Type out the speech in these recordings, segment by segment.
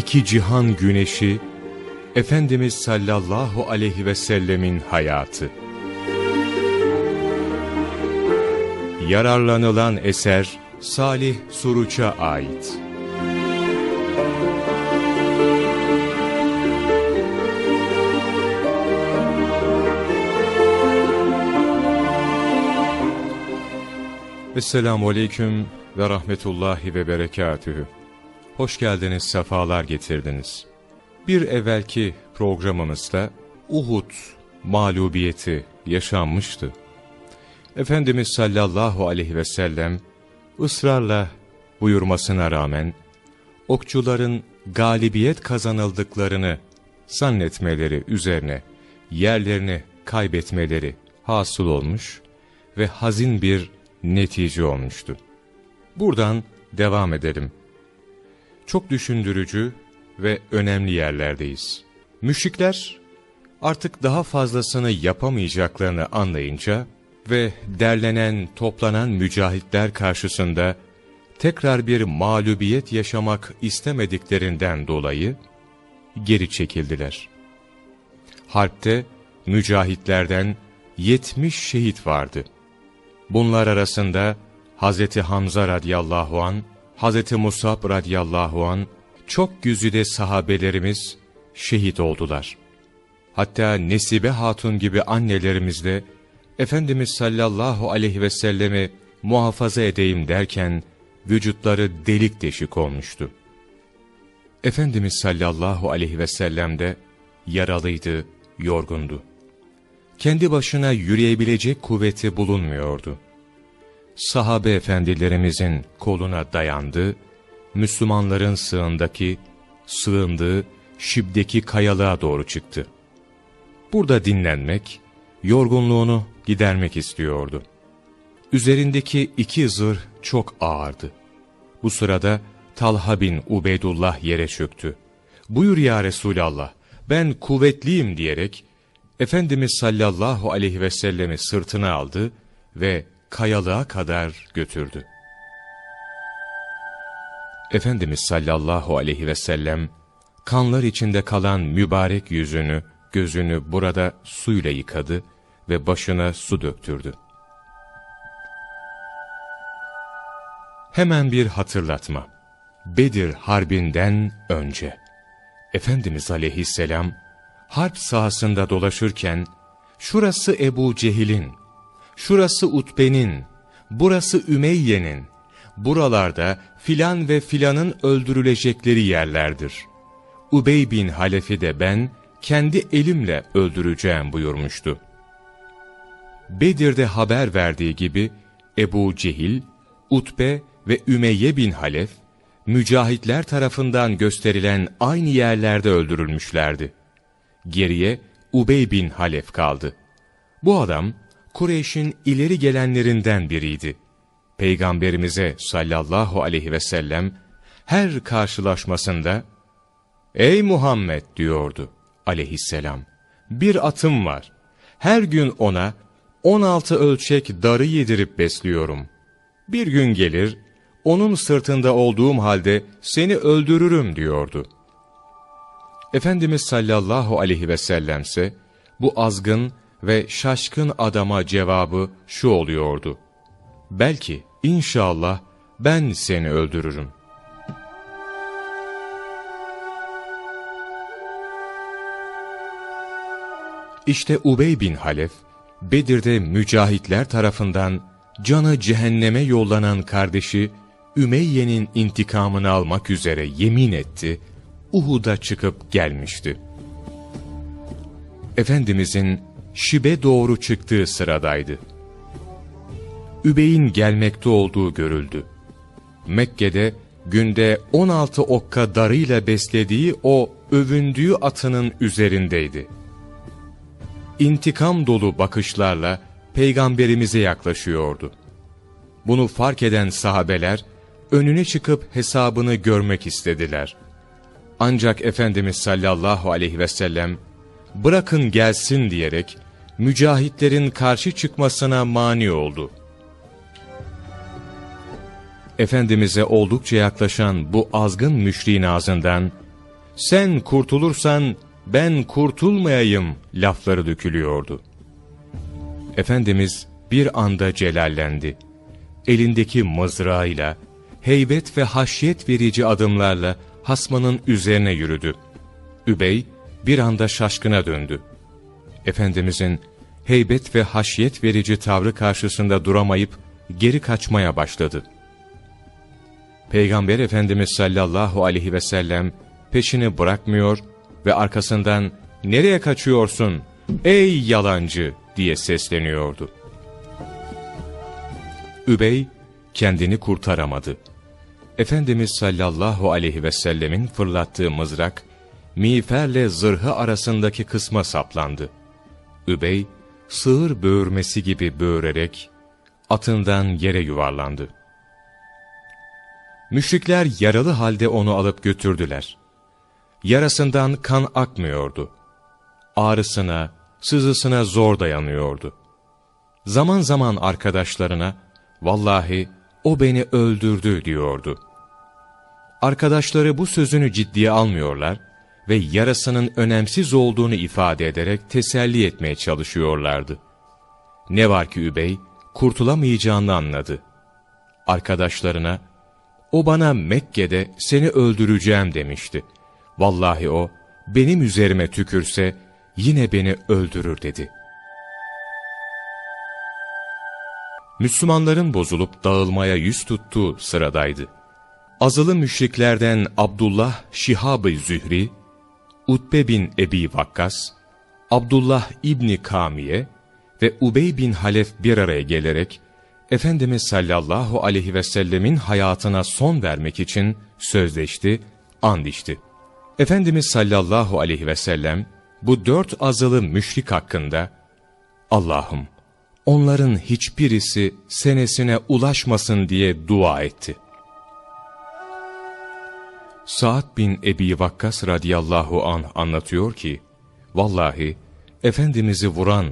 iki cihan güneşi, Efendimiz sallallahu aleyhi ve sellemin hayatı. Yararlanılan eser Salih Suruç'a ait. Esselamu Aleyküm ve Rahmetullahi ve Berekatühü. Hoş geldiniz, sefalar getirdiniz. Bir evvelki programımızda Uhud mağlubiyeti yaşanmıştı. Efendimiz sallallahu aleyhi ve sellem ısrarla buyurmasına rağmen okçuların galibiyet kazanıldıklarını zannetmeleri üzerine yerlerini kaybetmeleri hasıl olmuş ve hazin bir netice olmuştu. Buradan devam edelim. Çok düşündürücü ve önemli yerlerdeyiz. Müşrikler artık daha fazlasını yapamayacaklarını anlayınca ve derlenen, toplanan mücahitler karşısında tekrar bir mağlubiyet yaşamak istemediklerinden dolayı geri çekildiler. Harpte mücahitlerden 70 şehit vardı. Bunlar arasında Hz. Hamza radıyallahu an, Hz. Musab radıyallahu an, çok güzide sahabelerimiz şehit oldular. Hatta Nesibe Hatun gibi annelerimiz de Efendimiz sallallahu aleyhi ve sellemi muhafaza edeyim derken vücutları delik deşik olmuştu. Efendimiz sallallahu aleyhi ve sellem de yaralıydı, yorgundu. Kendi başına yürüyebilecek kuvveti bulunmuyordu. Sahabe efendilerimizin koluna dayandı, Müslümanların sığındaki, sığındığı Şib'deki kayalığa doğru çıktı. Burada dinlenmek, yorgunluğunu gidermek istiyordu. Üzerindeki iki zırh çok ağırdı. Bu sırada Talha bin Ubeydullah yere çöktü. Buyur ya Resulallah, ben kuvvetliyim diyerek, Efendimiz sallallahu aleyhi ve sellemi sırtına aldı ve kayalığa kadar götürdü. Efendimiz sallallahu aleyhi ve sellem, kanlar içinde kalan mübarek yüzünü, gözünü burada suyla yıkadı ve başına su döktürdü. Hemen bir hatırlatma. Bedir Harbi'nden önce. Efendimiz aleyhisselam, harp sahasında dolaşırken, şurası Ebu Cehil'in, şurası Utbe'nin, burası Ümeyye'nin, buralarda filan ve filanın öldürülecekleri yerlerdir. Ubey bin Halef'i de ben kendi elimle öldüreceğim buyurmuştu. Bedir'de haber verdiği gibi Ebu Cehil, Utbe ve Ümeyye bin Halef, mücahitler tarafından gösterilen aynı yerlerde öldürülmüşlerdi. Geriye Ubey bin Halef kaldı. Bu adam, Kureyş'in ileri gelenlerinden biriydi. Peygamberimize sallallahu aleyhi ve sellem her karşılaşmasında ''Ey Muhammed'' diyordu aleyhisselam. ''Bir atım var. Her gün ona 16 ölçek darı yedirip besliyorum. Bir gün gelir, onun sırtında olduğum halde seni öldürürüm.'' diyordu. Efendimiz sallallahu aleyhi ve sellemse bu azgın ve şaşkın adama cevabı şu oluyordu. Belki, inşallah ben seni öldürürüm. İşte Ubey bin Halef, Bedir'de mücahitler tarafından canı cehenneme yollanan kardeşi Ümeyye'nin intikamını almak üzere yemin etti, Uhud'a çıkıp gelmişti. Efendimizin Şib'e doğru çıktığı sıradaydı. Übey'in gelmekte olduğu görüldü. Mekke'de günde 16 okka darıyla beslediği o övündüğü atının üzerindeydi. İntikam dolu bakışlarla peygamberimize yaklaşıyordu. Bunu fark eden sahabeler önüne çıkıp hesabını görmek istediler. Ancak Efendimiz sallallahu aleyhi ve sellem bırakın gelsin diyerek mücahitlerin karşı çıkmasına mani oldu. Efendimiz'e oldukça yaklaşan bu azgın müşriğin ağzından sen kurtulursan ben kurtulmayayım lafları dökülüyordu. Efendimiz bir anda celallendi. Elindeki mızrağıyla, heybet ve haşyet verici adımlarla hasmanın üzerine yürüdü. Übey bir anda şaşkına döndü. Efendimizin heybet ve haşyet verici tavrı karşısında duramayıp geri kaçmaya başladı. Peygamber Efendimiz sallallahu aleyhi ve sellem peşini bırakmıyor ve arkasından ''Nereye kaçıyorsun ey yalancı?'' diye sesleniyordu. Übey kendini kurtaramadı. Efendimiz sallallahu aleyhi ve sellemin fırlattığı mızrak, miğferle zırhı arasındaki kısma saplandı. Übey, sığır böğürmesi gibi böğürerek, atından yere yuvarlandı. Müşrikler yaralı halde onu alıp götürdüler. Yarasından kan akmıyordu. Ağrısına, sızısına zor dayanıyordu. Zaman zaman arkadaşlarına, vallahi o beni öldürdü diyordu. Arkadaşları bu sözünü ciddiye almıyorlar ve yarasının önemsiz olduğunu ifade ederek teselli etmeye çalışıyorlardı. Ne var ki Übey, kurtulamayacağını anladı. Arkadaşlarına, o bana Mekke'de seni öldüreceğim demişti. Vallahi o, benim üzerime tükürse, yine beni öldürür dedi. Müslümanların bozulup dağılmaya yüz tuttuğu sıradaydı. Azılı müşriklerden Abdullah Şihab-ı Zühri, Utbe bin Ebi Vakkas, Abdullah İbni Kamiye ve Ubey bin Halef bir araya gelerek, Efendimiz sallallahu aleyhi ve sellemin hayatına son vermek için sözleşti, and içti. Efendimiz sallallahu aleyhi ve sellem, bu dört azılı müşrik hakkında, Allah'ım, onların hiçbirisi senesine ulaşmasın diye dua etti. Sa'd bin Ebi Vakkas radıyallahu an anlatıyor ki, Vallahi, Efendimiz'i vuran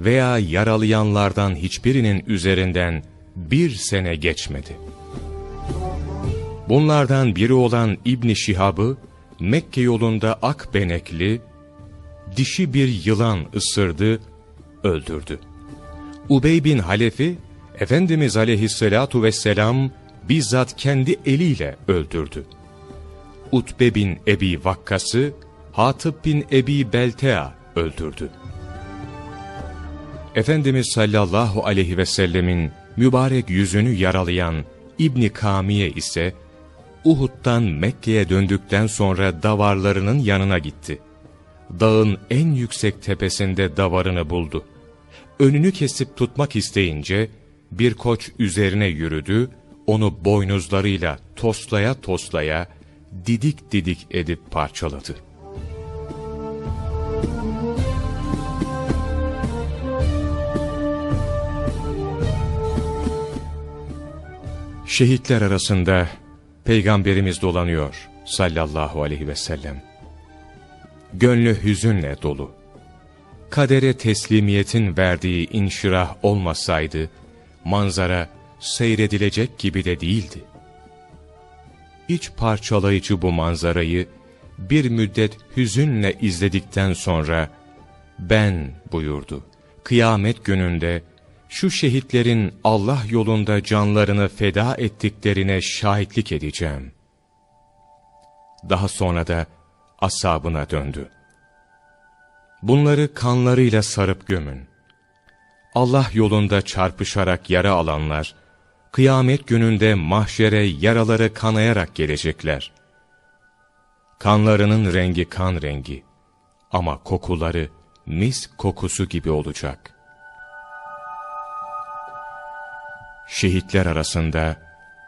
veya yaralayanlardan hiçbirinin üzerinden bir sene geçmedi. Bunlardan biri olan İbni Şihab'ı, Mekke yolunda ak benekli, dişi bir yılan ısırdı, öldürdü. Ubey bin Halef'i, Efendimiz aleyhissalatu vesselam bizzat kendi eliyle öldürdü. Utbe bin Ebi Vakkas'ı Hatip bin Ebi Beltea öldürdü. Efendimiz sallallahu aleyhi ve sellemin mübarek yüzünü yaralayan İbni Kamiye ise Uhud'dan Mekke'ye döndükten sonra davarlarının yanına gitti. Dağın en yüksek tepesinde davarını buldu. Önünü kesip tutmak isteyince bir koç üzerine yürüdü, onu boynuzlarıyla toslaya toslaya didik didik edip parçaladı. Şehitler arasında Peygamberimiz dolanıyor sallallahu aleyhi ve sellem. Gönlü hüzünle dolu. Kadere teslimiyetin verdiği inşirah olmasaydı, manzara seyredilecek gibi de değildi. İç parçalayıcı bu manzarayı bir müddet hüzünle izledikten sonra, ben buyurdu, kıyamet gününde, şu şehitlerin Allah yolunda canlarını feda ettiklerine şahitlik edeceğim. Daha sonra da asabına döndü. Bunları kanlarıyla sarıp gömün. Allah yolunda çarpışarak yara alanlar, kıyamet gününde mahşere yaraları kanayarak gelecekler. Kanlarının rengi kan rengi ama kokuları mis kokusu gibi olacak.'' Şehitler arasında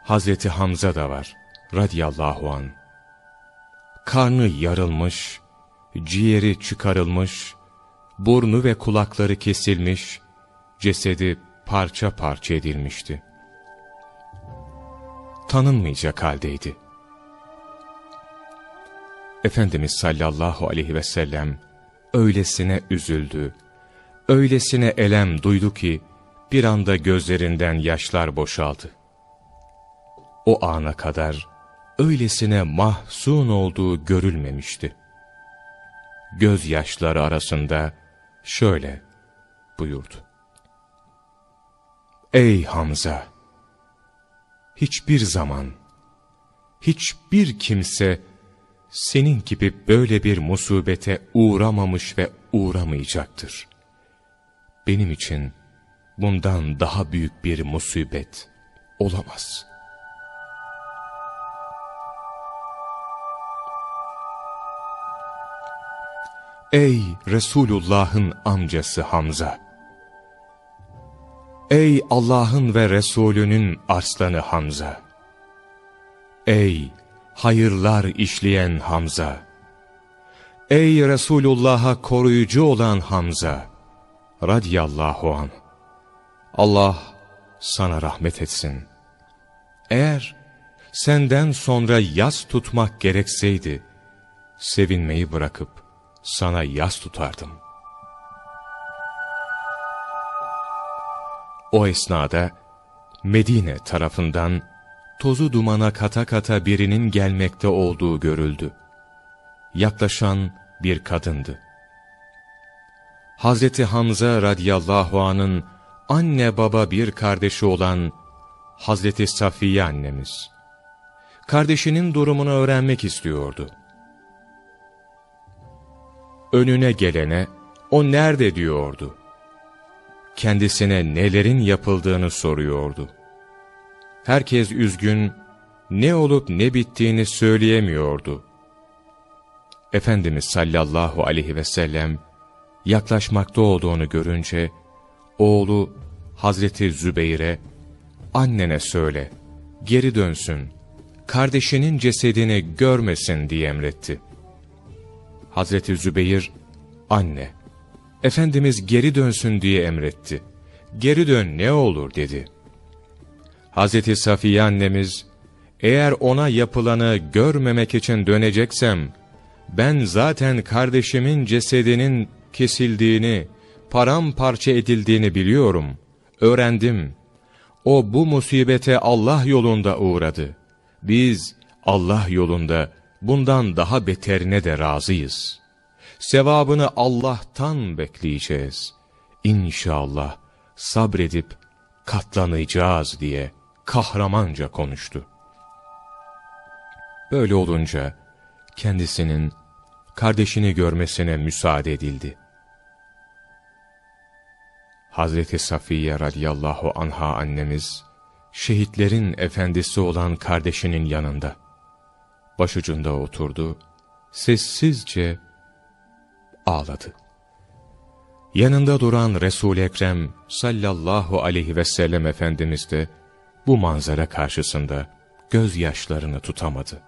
Hazreti Hamza da var radiyallahu an. Karnı yarılmış, ciğeri çıkarılmış, burnu ve kulakları kesilmiş, cesedi parça parça edilmişti. Tanınmayacak haldeydi. Efendimiz sallallahu aleyhi ve sellem öylesine üzüldü, öylesine elem duydu ki, bir anda gözlerinden yaşlar boşaldı. O ana kadar öylesine mahzun olduğu görülmemişti. Gözyaşları arasında şöyle buyurdu. Ey Hamza! Hiçbir zaman, hiçbir kimse senin gibi böyle bir musibete uğramamış ve uğramayacaktır. Benim için bundan daha büyük bir musibet olamaz. Ey Resulullah'ın amcası Hamza! Ey Allah'ın ve Resulünün arslanı Hamza! Ey hayırlar işleyen Hamza! Ey Resulullah'a koruyucu olan Hamza! Radiyallahu an. Allah sana rahmet etsin. Eğer senden sonra yas tutmak gerekseydi, sevinmeyi bırakıp sana yas tutardım. O esnada Medine tarafından tozu dumana kata kata birinin gelmekte olduğu görüldü. Yaklaşan bir kadındı. Hazreti Hamza radıyallahu anın anne baba bir kardeşi olan Hazreti Safiye annemiz. Kardeşinin durumunu öğrenmek istiyordu. Önüne gelene, o nerede diyordu. Kendisine nelerin yapıldığını soruyordu. Herkes üzgün, ne olup ne bittiğini söyleyemiyordu. Efendimiz sallallahu aleyhi ve sellem, yaklaşmakta olduğunu görünce, oğlu Hazreti Zübeyir'e, annene söyle, geri dönsün, kardeşinin cesedini görmesin diye emretti. Hazreti Zübeyir, anne, Efendimiz geri dönsün diye emretti. Geri dön ne olur dedi. Hazreti Safiye annemiz, eğer ona yapılanı görmemek için döneceksem, ben zaten kardeşimin cesedinin kesildiğini, paramparça edildiğini biliyorum, öğrendim. O bu musibete Allah yolunda uğradı. Biz Allah yolunda bundan daha beterine de razıyız. Sevabını Allah'tan bekleyeceğiz. İnşallah sabredip katlanacağız diye kahramanca konuştu. Böyle olunca kendisinin kardeşini görmesine müsaade edildi. Hazreti Safiye radıyallahu anha annemiz, şehitlerin efendisi olan kardeşinin yanında, başucunda oturdu, sessizce ağladı. Yanında duran Resul-i Ekrem sallallahu aleyhi ve sellem Efendimiz de bu manzara karşısında gözyaşlarını tutamadı.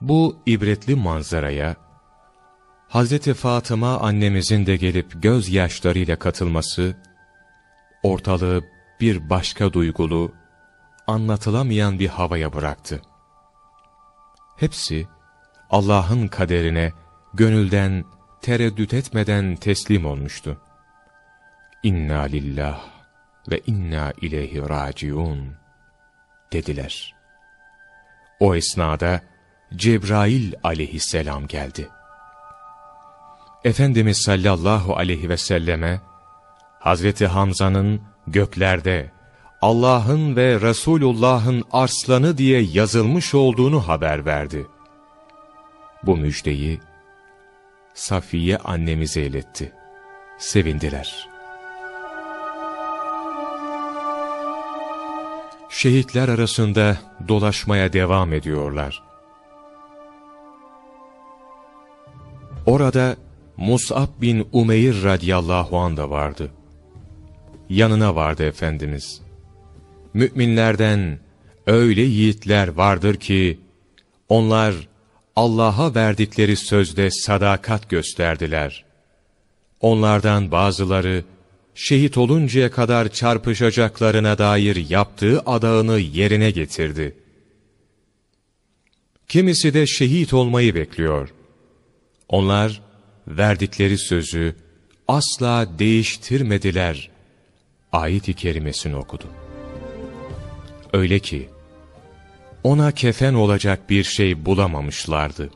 Bu ibretli manzaraya Hazreti Fatıma annemizin de gelip gözyaşlarıyla katılması, ortalığı bir başka duygulu, anlatılamayan bir havaya bıraktı. Hepsi Allah'ın kaderine gönülden, tereddüt etmeden teslim olmuştu. İnna lillah ve inna ileyhi raciun dediler. O esnada Cebrail aleyhisselam geldi. Efendimiz sallallahu aleyhi ve selleme, Hazreti Hamza'nın göklerde Allah'ın ve Resulullah'ın arslanı diye yazılmış olduğunu haber verdi. Bu müjdeyi Safiye annemize iletti. Sevindiler. Şehitler arasında dolaşmaya devam ediyorlar. Orada Mus'ab bin Umeyr radiyallahu an da vardı. Yanına vardı Efendimiz. Müminlerden öyle yiğitler vardır ki, onlar Allah'a verdikleri sözde sadakat gösterdiler. Onlardan bazıları, şehit oluncaya kadar çarpışacaklarına dair yaptığı adağını yerine getirdi. Kimisi de şehit olmayı bekliyor. Onlar, verdikleri sözü asla değiştirmediler. Ayet-i kerimesini okudu. Öyle ki, ona kefen olacak bir şey bulamamışlardı.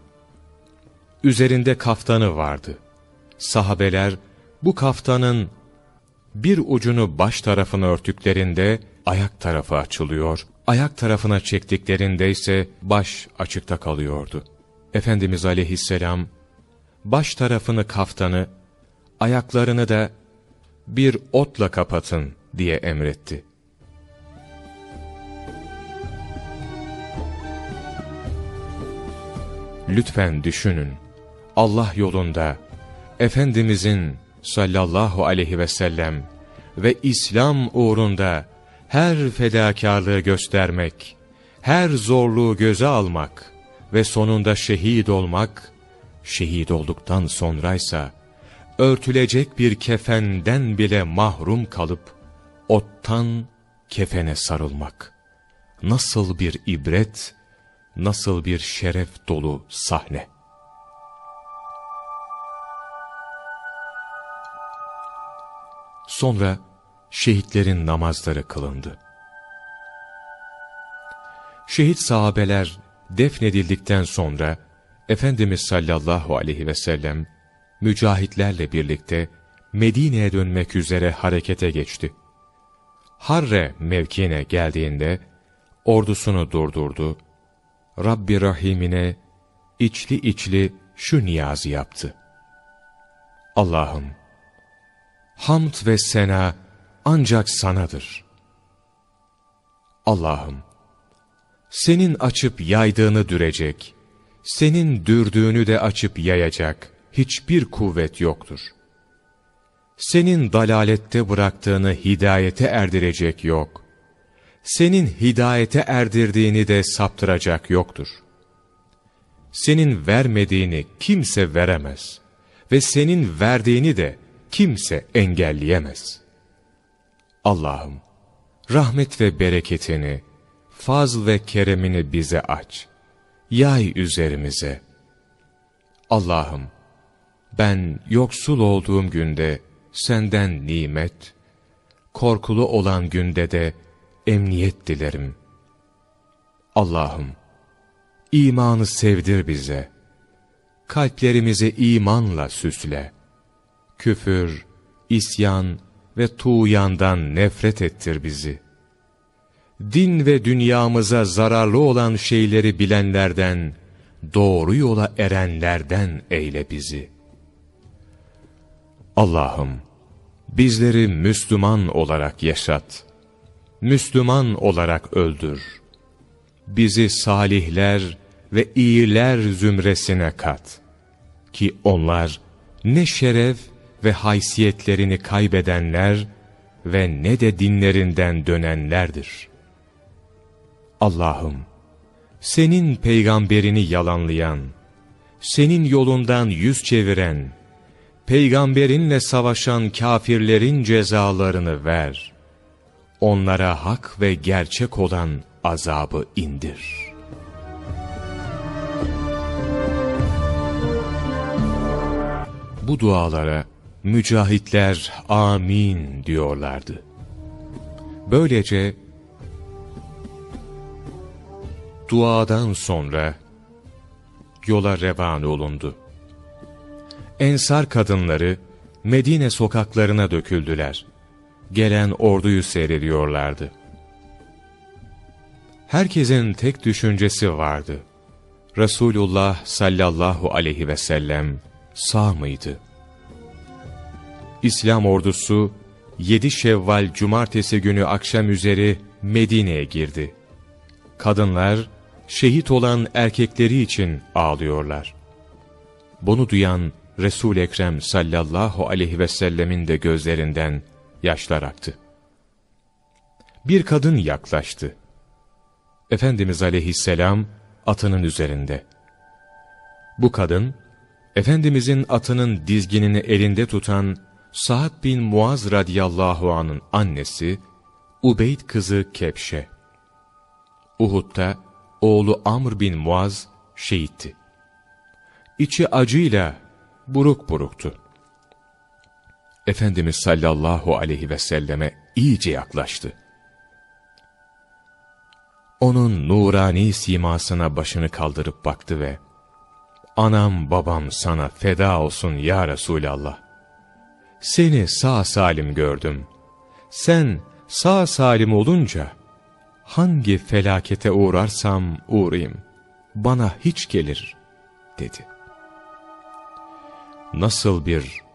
Üzerinde kaftanı vardı. Sahabeler bu kaftanın bir ucunu baş tarafına örtüklerinde ayak tarafı açılıyor, ayak tarafına çektiklerinde ise baş açıkta kalıyordu. Efendimiz aleyhisselam baş tarafını kaftanı, ayaklarını da bir otla kapatın diye emretti. Lütfen düşünün, Allah yolunda, Efendimizin sallallahu aleyhi ve sellem ve İslam uğrunda her fedakarlığı göstermek, her zorluğu göze almak ve sonunda şehit olmak, şehit olduktan sonraysa, örtülecek bir kefenden bile mahrum kalıp, ottan kefene sarılmak. Nasıl bir ibret, nasıl bir şeref dolu sahne. Sonra şehitlerin namazları kılındı. Şehit sahabeler defnedildikten sonra Efendimiz sallallahu aleyhi ve sellem mücahitlerle birlikte Medine'ye dönmek üzere harekete geçti. Harre mevkine geldiğinde ordusunu durdurdu. Rabbi Rahim'ine içli içli şu niyazı yaptı. Allah'ım, hamd ve sena ancak sanadır. Allah'ım, senin açıp yaydığını dürecek, senin dürdüğünü de açıp yayacak hiçbir kuvvet yoktur. Senin dalalette bıraktığını hidayete erdirecek yok. Senin hidayete erdirdiğini de saptıracak yoktur. Senin vermediğini kimse veremez ve senin verdiğini de kimse engelleyemez. Allah'ım, rahmet ve bereketini, fazl ve keremini bize aç. Yay üzerimize. Allah'ım, ben yoksul olduğum günde senden nimet, korkulu olan günde de emniyet dilerim. Allah'ım, imanı sevdir bize. Kalplerimizi imanla süsle. Küfür, isyan ve tuğyandan nefret ettir bizi. Din ve dünyamıza zararlı olan şeyleri bilenlerden, doğru yola erenlerden eyle bizi. Allah'ım, bizleri Müslüman olarak yaşat. Müslüman olarak öldür. Bizi salihler ve iyiler zümresine kat. Ki onlar ne şeref ve haysiyetlerini kaybedenler ve ne de dinlerinden dönenlerdir. Allah'ım, senin peygamberini yalanlayan, senin yolundan yüz çeviren, peygamberinle savaşan kafirlerin cezalarını ver. Onlara hak ve gerçek olan azabı indir.'' bu dualara mücahitler amin diyorlardı. Böylece duadan sonra yola revan olundu. Ensar kadınları Medine sokaklarına döküldüler. Gelen orduyu seyrediyorlardı. Herkesin tek düşüncesi vardı. Resulullah sallallahu aleyhi ve sellem sağ mıydı? İslam ordusu 7 Şevval Cumartesi günü akşam üzeri Medine'ye girdi. Kadınlar şehit olan erkekleri için ağlıyorlar. Bunu duyan resul Ekrem sallallahu aleyhi ve sellemin de gözlerinden yaşlar aktı. Bir kadın yaklaştı. Efendimiz aleyhisselam atının üzerinde. Bu kadın Efendimizin atının dizginini elinde tutan Sa'd bin Muaz radıyallahu anın annesi, Ubeyd kızı Kepşe. Uhud'da oğlu Amr bin Muaz şehitti. İçi acıyla buruk buruktu. Efendimiz sallallahu aleyhi ve selleme iyice yaklaştı. onun nurani simasına başını kaldırıp baktı ve ''Anam babam sana feda olsun ya Resulallah. Seni sağ salim gördüm. Sen sağ salim olunca hangi felakete uğrarsam uğrayayım, bana hiç gelir.'' dedi. Nasıl bir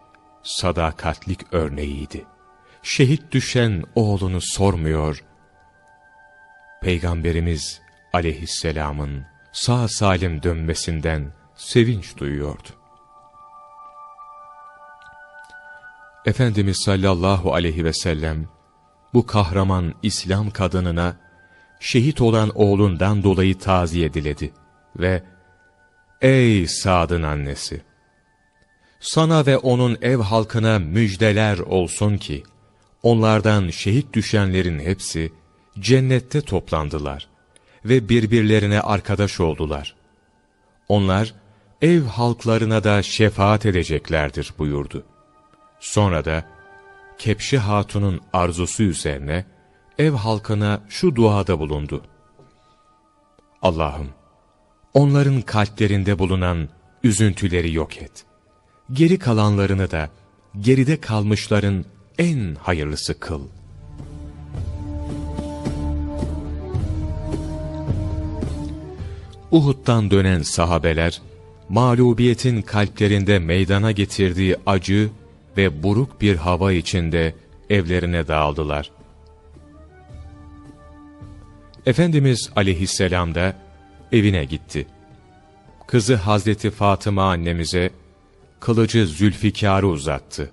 sadakatlik örneğiydi. Şehit düşen oğlunu sormuyor, Peygamberimiz aleyhisselamın sağ salim dönmesinden sevinç duyuyordu. Efendimiz sallallahu aleyhi ve sellem bu kahraman İslam kadınına şehit olan oğlundan dolayı taziye diledi ve Ey Sad'ın annesi! Sana ve onun ev halkına müjdeler olsun ki, onlardan şehit düşenlerin hepsi, cennette toplandılar ve birbirlerine arkadaş oldular. Onlar ev halklarına da şefaat edeceklerdir buyurdu. Sonra da Kepşi Hatun'un arzusu üzerine ev halkına şu duada bulundu. Allah'ım onların kalplerinde bulunan üzüntüleri yok et. Geri kalanlarını da geride kalmışların en hayırlısı kıl.'' Uhud'dan dönen sahabeler, mağlubiyetin kalplerinde meydana getirdiği acı ve buruk bir hava içinde evlerine dağıldılar. Efendimiz aleyhisselam da evine gitti. Kızı Hazreti Fatıma annemize kılıcı Zülfikar'ı uzattı.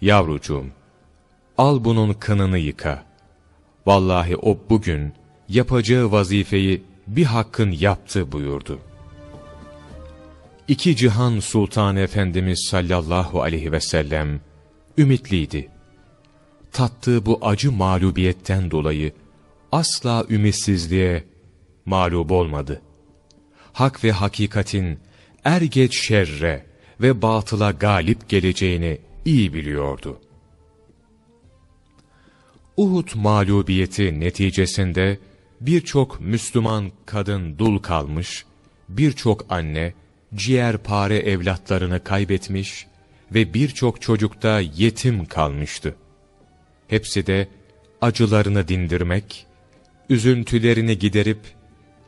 Yavrucuğum, al bunun kınını yıka. Vallahi o bugün yapacağı vazifeyi bir hakkın yaptı buyurdu. İki cihan sultan efendimiz sallallahu aleyhi ve sellem ümitliydi. Tattığı bu acı mağlubiyetten dolayı asla ümitsizliğe mağlup olmadı. Hak ve hakikatin er geç şerre ve batıla galip geleceğini iyi biliyordu. Uhud mağlubiyeti neticesinde birçok Müslüman kadın dul kalmış, birçok anne ciğerpare evlatlarını kaybetmiş ve birçok çocuk da yetim kalmıştı. Hepsi de acılarını dindirmek, üzüntülerini giderip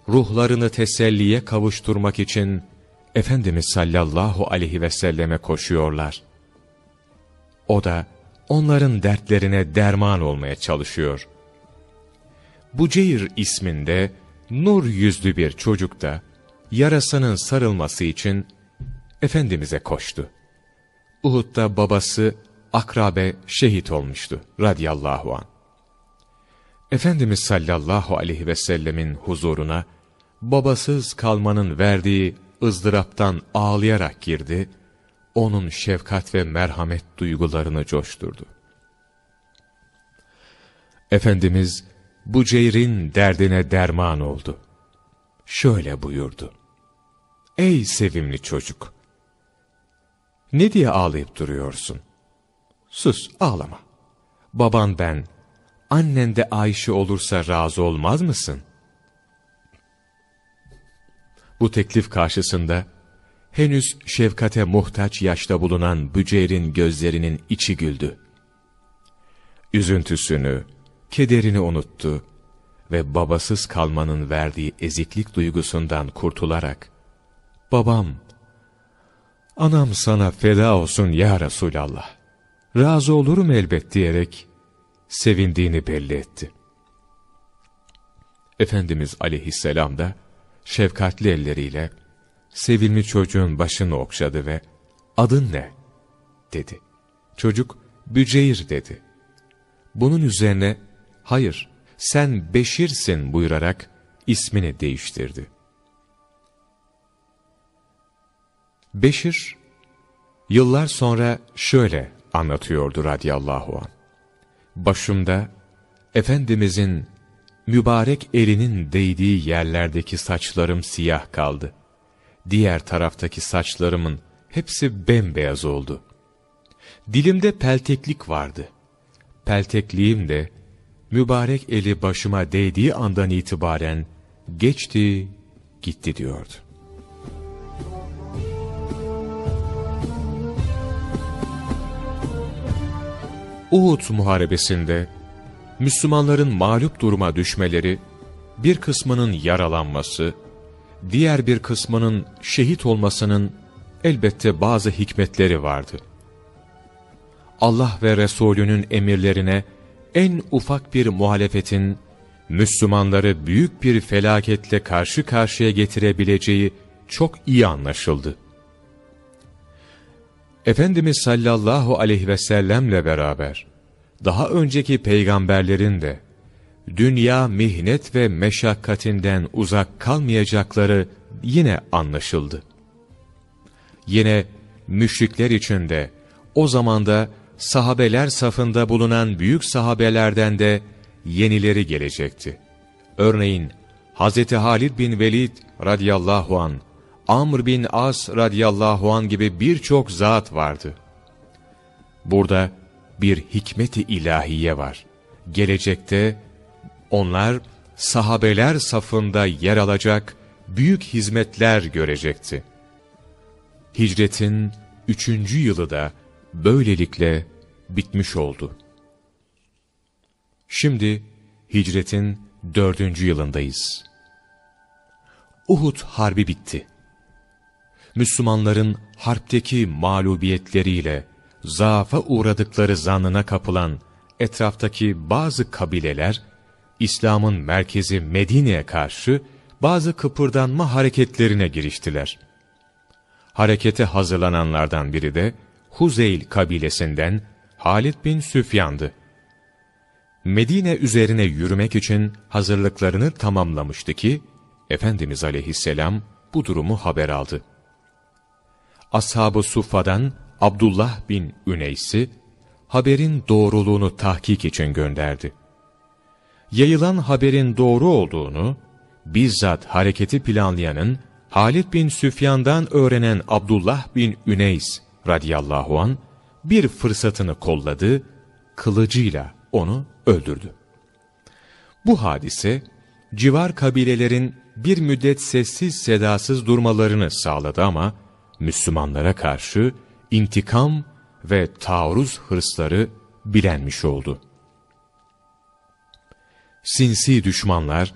ruhlarını teselliye kavuşturmak için Efendimiz sallallahu aleyhi ve selleme koşuyorlar. O da onların dertlerine derman olmaya çalışıyor. Buceyr isminde nur yüzlü bir çocuk da yarasının sarılması için Efendimiz'e koştu. Uhud'da babası Akrabe şehit olmuştu radiyallahu an. Efendimiz sallallahu aleyhi ve sellemin huzuruna babasız kalmanın verdiği ızdıraptan ağlayarak girdi, onun şefkat ve merhamet duygularını coşturdu. Efendimiz bu ceyrin derdine derman oldu. Şöyle buyurdu. Ey sevimli çocuk! Ne diye ağlayıp duruyorsun? Sus, ağlama. Baban ben, annen de Ayşe olursa razı olmaz mısın? Bu teklif karşısında, henüz şefkate muhtaç yaşta bulunan Büceyr'in gözlerinin içi güldü. Üzüntüsünü, kederini unuttu ve babasız kalmanın verdiği eziklik duygusundan kurtularak, ''Babam, anam sana feda olsun ya Resulallah, razı olurum elbet.'' diyerek sevindiğini belli etti. Efendimiz aleyhisselam da şefkatli elleriyle sevimli çocuğun başını okşadı ve ''Adın ne?'' dedi. Çocuk Büceyr dedi. Bunun üzerine hayır sen Beşir'sin buyurarak ismini değiştirdi. Beşir, yıllar sonra şöyle anlatıyordu radiyallahu an. Başımda, Efendimizin mübarek elinin değdiği yerlerdeki saçlarım siyah kaldı. Diğer taraftaki saçlarımın hepsi bembeyaz oldu. Dilimde pelteklik vardı. Peltekliğim de mübarek eli başıma değdiği andan itibaren geçti, gitti diyordu. Uhud Muharebesi'nde Müslümanların mağlup duruma düşmeleri, bir kısmının yaralanması, diğer bir kısmının şehit olmasının elbette bazı hikmetleri vardı. Allah ve Resulünün emirlerine en ufak bir muhalefetin, Müslümanları büyük bir felaketle karşı karşıya getirebileceği çok iyi anlaşıldı. Efendimiz sallallahu aleyhi ve sellemle beraber, daha önceki peygamberlerin de, dünya mihnet ve meşakkatinden uzak kalmayacakları yine anlaşıldı. Yine müşrikler içinde o zamanda sahabeler safında bulunan büyük sahabelerden de yenileri gelecekti. Örneğin Hz. Halid bin Velid radıyallahu an, Amr bin As radıyallahu an gibi birçok zat vardı. Burada bir hikmeti ilahiye var. Gelecekte onlar sahabeler safında yer alacak büyük hizmetler görecekti. Hicretin üçüncü yılı da böylelikle bitmiş oldu. Şimdi hicretin dördüncü yılındayız. Uhud harbi bitti. Müslümanların harpteki mağlubiyetleriyle zaafa uğradıkları zannına kapılan etraftaki bazı kabileler, İslam'ın merkezi Medine'ye karşı bazı kıpırdanma hareketlerine giriştiler. Harekete hazırlananlardan biri de Huzeyl kabilesinden Halid bin Süfyan'dı. Medine üzerine yürümek için hazırlıklarını tamamlamıştı ki, Efendimiz aleyhisselam bu durumu haber aldı. Ashab-ı Suffa'dan Abdullah bin Üneys'i, haberin doğruluğunu tahkik için gönderdi. Yayılan haberin doğru olduğunu, bizzat hareketi planlayanın Halid bin Süfyan'dan öğrenen Abdullah bin Üneys radıyallahu an bir fırsatını kolladı, kılıcıyla onu öldürdü. Bu hadise, civar kabilelerin bir müddet sessiz sedasız durmalarını sağladı ama, Müslümanlara karşı intikam ve taarruz hırsları bilenmiş oldu. Sinsi düşmanlar,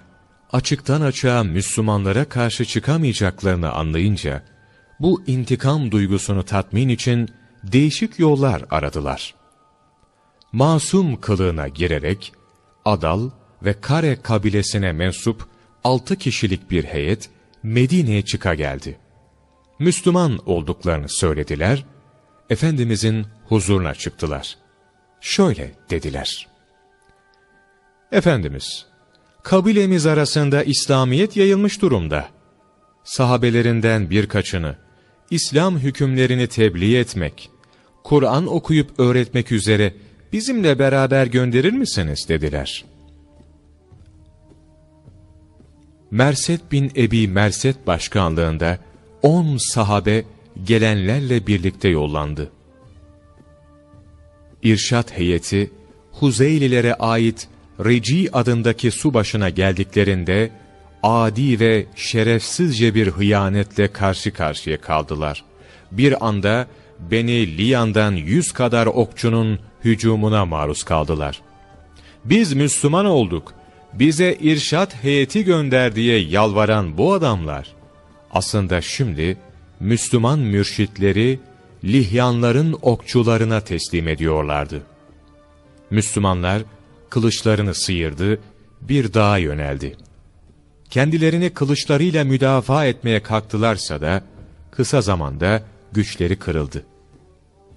açıktan açığa Müslümanlara karşı çıkamayacaklarını anlayınca, bu intikam duygusunu tatmin için değişik yollar aradılar. Masum kılığına girerek, Adal ve Kare kabilesine mensup altı kişilik bir heyet Medine'ye çıka geldi. Müslüman olduklarını söylediler, Efendimizin huzuruna çıktılar. Şöyle dediler. Efendimiz, kabilemiz arasında İslamiyet yayılmış durumda. Sahabelerinden birkaçını, İslam hükümlerini tebliğ etmek, Kur'an okuyup öğretmek üzere bizimle beraber gönderir misiniz dediler. Merset bin Ebi Merset başkanlığında on sahabe gelenlerle birlikte yollandı. İrşat heyeti Huzeylilere ait Reci adındaki su başına geldiklerinde adi ve şerefsizce bir hıyanetle karşı karşıya kaldılar. Bir anda Beni Liyan'dan yüz kadar okçunun hücumuna maruz kaldılar. Biz Müslüman olduk, bize irşat heyeti gönder diye yalvaran bu adamlar, aslında şimdi Müslüman mürşitleri Lihyanların okçularına teslim ediyorlardı. Müslümanlar kılıçlarını sıyırdı, bir dağa yöneldi. Kendilerini kılıçlarıyla müdafaa etmeye kalktılarsa da, kısa zamanda güçleri kırıldı.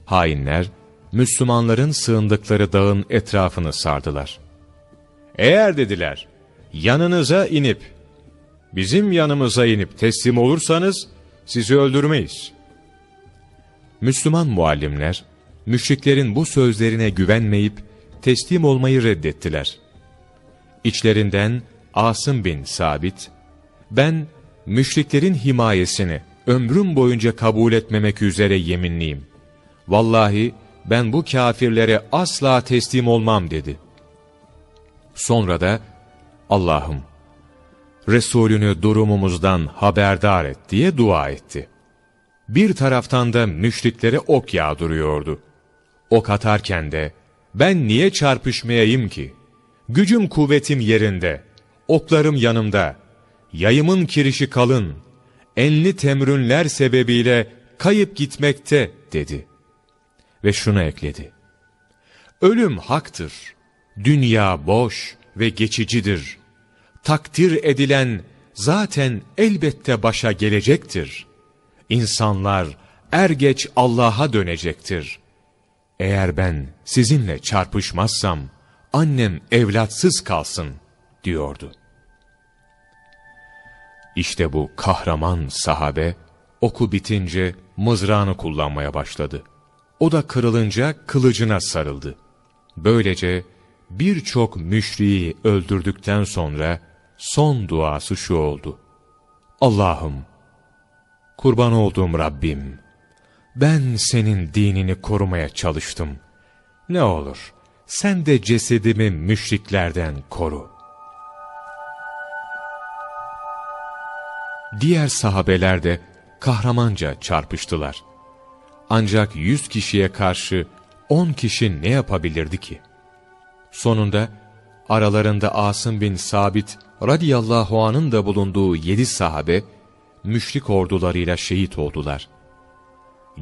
Hainler, Müslümanların sığındıkları dağın etrafını sardılar. Eğer dediler, yanınıza inip, bizim yanımıza inip teslim olursanız, sizi öldürmeyiz. Müslüman muallimler, müşriklerin bu sözlerine güvenmeyip, teslim olmayı reddettiler. İçlerinden Asım bin Sabit, ben müşriklerin himayesini ömrüm boyunca kabul etmemek üzere yeminliyim. Vallahi ben bu kafirlere asla teslim olmam dedi. Sonra da Allah'ım Resulünü durumumuzdan haberdar et diye dua etti. Bir taraftan da müşriklere ok yağdırıyordu. Ok atarken de ben niye çarpışmayayım ki? Gücüm kuvvetim yerinde, oklarım yanımda, yayımın kirişi kalın, enli temrünler sebebiyle kayıp gitmekte dedi. Ve şunu ekledi. Ölüm haktır, dünya boş ve geçicidir. Takdir edilen zaten elbette başa gelecektir. İnsanlar er geç Allah'a dönecektir. Eğer ben sizinle çarpışmazsam, annem evlatsız kalsın, diyordu. İşte bu kahraman sahabe, oku bitince mızrağını kullanmaya başladı. O da kırılınca kılıcına sarıldı. Böylece birçok müşriyi öldürdükten sonra son duası şu oldu. Allah'ım, kurban olduğum Rabbim, ben senin dinini korumaya çalıştım. Ne olur, sen de cesedimi müşriklerden koru. Diğer sahabeler de kahramanca çarpıştılar. Ancak yüz kişiye karşı on kişi ne yapabilirdi ki? Sonunda aralarında Asım bin Sabit radiyallahu anın da bulunduğu yedi sahabe, müşrik ordularıyla şehit oldular.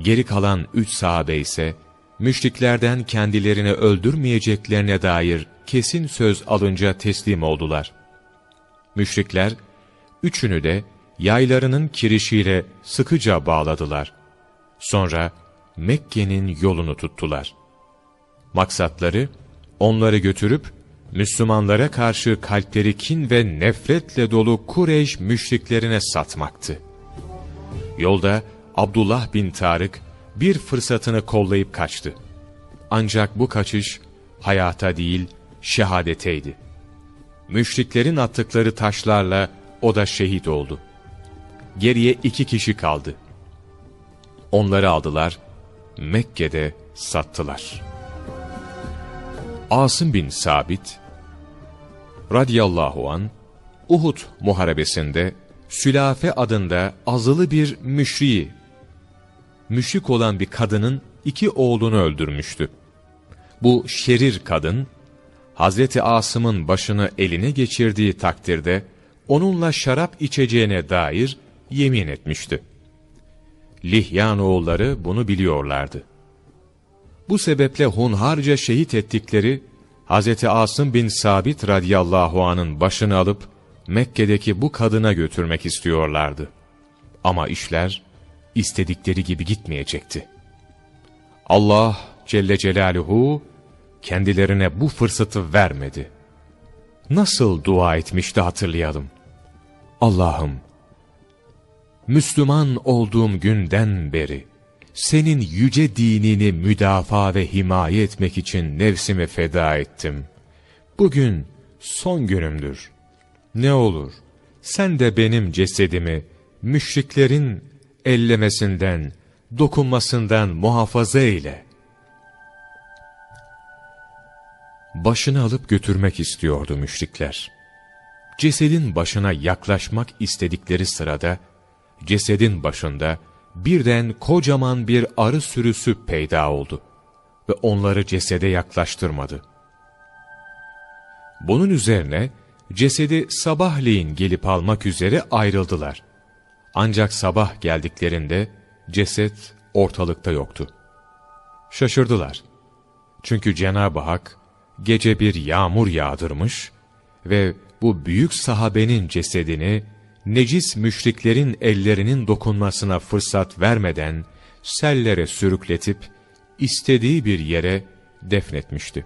Geri kalan üç sahabe ise, müşriklerden kendilerini öldürmeyeceklerine dair kesin söz alınca teslim oldular. Müşrikler, üçünü de yaylarının kirişiyle sıkıca bağladılar. Sonra Mekke'nin yolunu tuttular. Maksatları, onları götürüp, Müslümanlara karşı kalpleri kin ve nefretle dolu Kureyş müşriklerine satmaktı. Yolda Abdullah bin Tarık bir fırsatını kollayıp kaçtı. Ancak bu kaçış hayata değil şehadeteydi. Müşriklerin attıkları taşlarla o da şehit oldu. Geriye iki kişi kaldı. Onları aldılar, Mekke'de sattılar. Asım bin Sabit, radiyallahu an Uhud muharebesinde Sülafe adında azılı bir müşriyi, müşrik olan bir kadının iki oğlunu öldürmüştü. Bu şerir kadın, Hazreti Asım'ın başını eline geçirdiği takdirde, onunla şarap içeceğine dair yemin etmişti. Lihyan oğulları bunu biliyorlardı. Bu sebeple hunharca şehit ettikleri Hz. Asım bin Sabit radıyallahu anın başını alıp Mekke'deki bu kadına götürmek istiyorlardı. Ama işler istedikleri gibi gitmeyecekti. Allah Celle Celaluhu kendilerine bu fırsatı vermedi. Nasıl dua etmişti hatırlayalım. Allah'ım, Müslüman olduğum günden beri, senin yüce dinini müdafaa ve himaye etmek için nefsimi feda ettim. Bugün son günümdür. Ne olur, sen de benim cesedimi müşriklerin ellemesinden, dokunmasından muhafaza eyle. Başını alıp götürmek istiyordu müşrikler. Cesedin başına yaklaşmak istedikleri sırada, cesedin başında birden kocaman bir arı sürüsü peyda oldu ve onları cesede yaklaştırmadı. Bunun üzerine cesedi sabahleyin gelip almak üzere ayrıldılar. Ancak sabah geldiklerinde ceset ortalıkta yoktu. Şaşırdılar. Çünkü Cenab-ı Hak gece bir yağmur yağdırmış ve bu büyük sahabenin cesedini necis müşriklerin ellerinin dokunmasına fırsat vermeden sellere sürükletip istediği bir yere defnetmişti.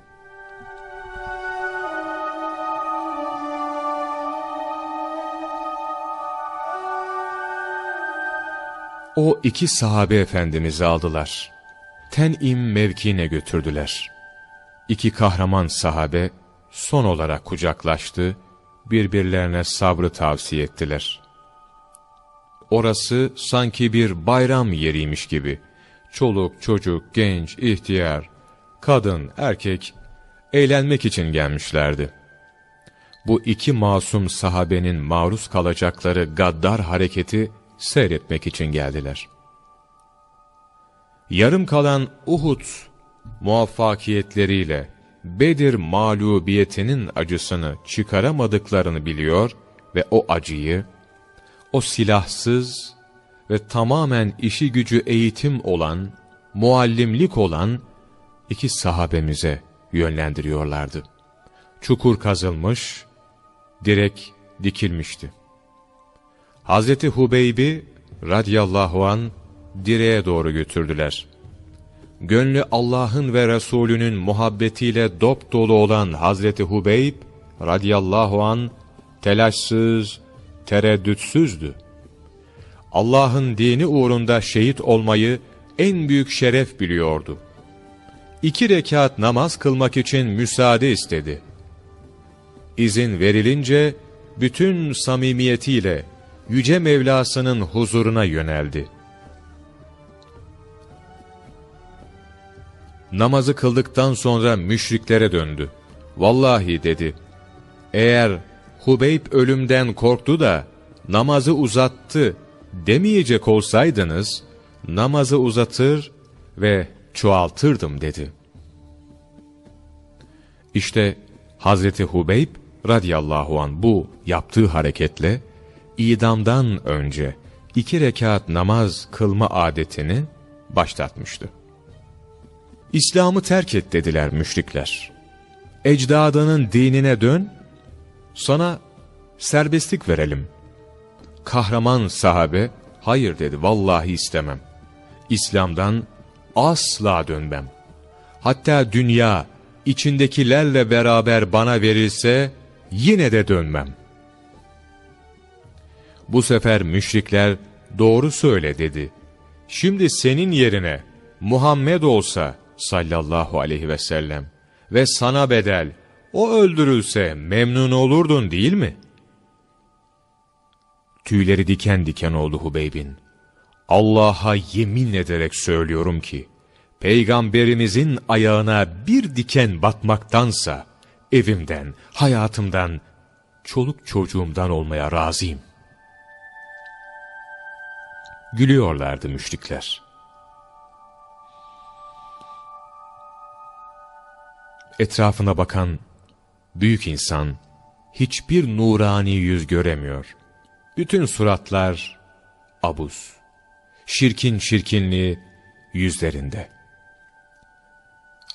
O iki sahabe efendimizi aldılar. Ten'im mevkine götürdüler. İki kahraman sahabe son olarak kucaklaştı birbirlerine sabrı tavsiye ettiler. Orası sanki bir bayram yeriymiş gibi. Çoluk, çocuk, genç, ihtiyar, kadın, erkek eğlenmek için gelmişlerdi. bu iki masum sahabenin maruz kalacakları gaddar hareketi seyretmek için geldiler. Yarım kalan Uhud muvaffakiyetleriyle Bedir mağlubiyetinin acısını çıkaramadıklarını biliyor ve o acıyı, o silahsız ve tamamen işi gücü eğitim olan, muallimlik olan iki sahabemize yönlendiriyorlardı. Çukur kazılmış, direk dikilmişti. Hazreti Hubeyb'i radiyallahu an direğe doğru götürdüler. Gönlü Allah'ın ve Resulünün muhabbetiyle dop dolu olan Hazreti Hubeyb radiyallahu an telaşsız, tereddütsüzdü. Allah'ın dini uğrunda şehit olmayı en büyük şeref biliyordu. İki rekat namaz kılmak için müsaade istedi. İzin verilince bütün samimiyetiyle Yüce Mevlasının huzuruna yöneldi. Namazı kıldıktan sonra müşriklere döndü. Vallahi dedi, eğer Hubeyb ölümden korktu da namazı uzattı demeyecek olsaydınız, namazı uzatır ve çoğaltırdım dedi. İşte Hazreti Hubeyb radıyallahu an bu yaptığı hareketle idamdan önce iki rekat namaz kılma adetini başlatmıştı. İslam'ı terk et dediler müşrikler. Ecdadının dinine dön, sana serbestlik verelim. Kahraman sahabe, hayır dedi, vallahi istemem. İslam'dan asla dönmem. Hatta dünya içindekilerle beraber bana verilse yine de dönmem. Bu sefer müşrikler doğru söyle dedi. Şimdi senin yerine Muhammed olsa sallallahu aleyhi ve sellem ve sana bedel o öldürülse memnun olurdun değil mi? Tüyleri diken diken oldu Hubeyb'in. Allah'a yemin ederek söylüyorum ki, Peygamberimizin ayağına bir diken batmaktansa, evimden, hayatımdan, çoluk çocuğumdan olmaya razıyım. Gülüyorlardı müşrikler. Etrafına bakan büyük insan hiçbir nurani yüz göremiyor. Bütün suratlar abuz. Şirkin şirkinliği yüzlerinde.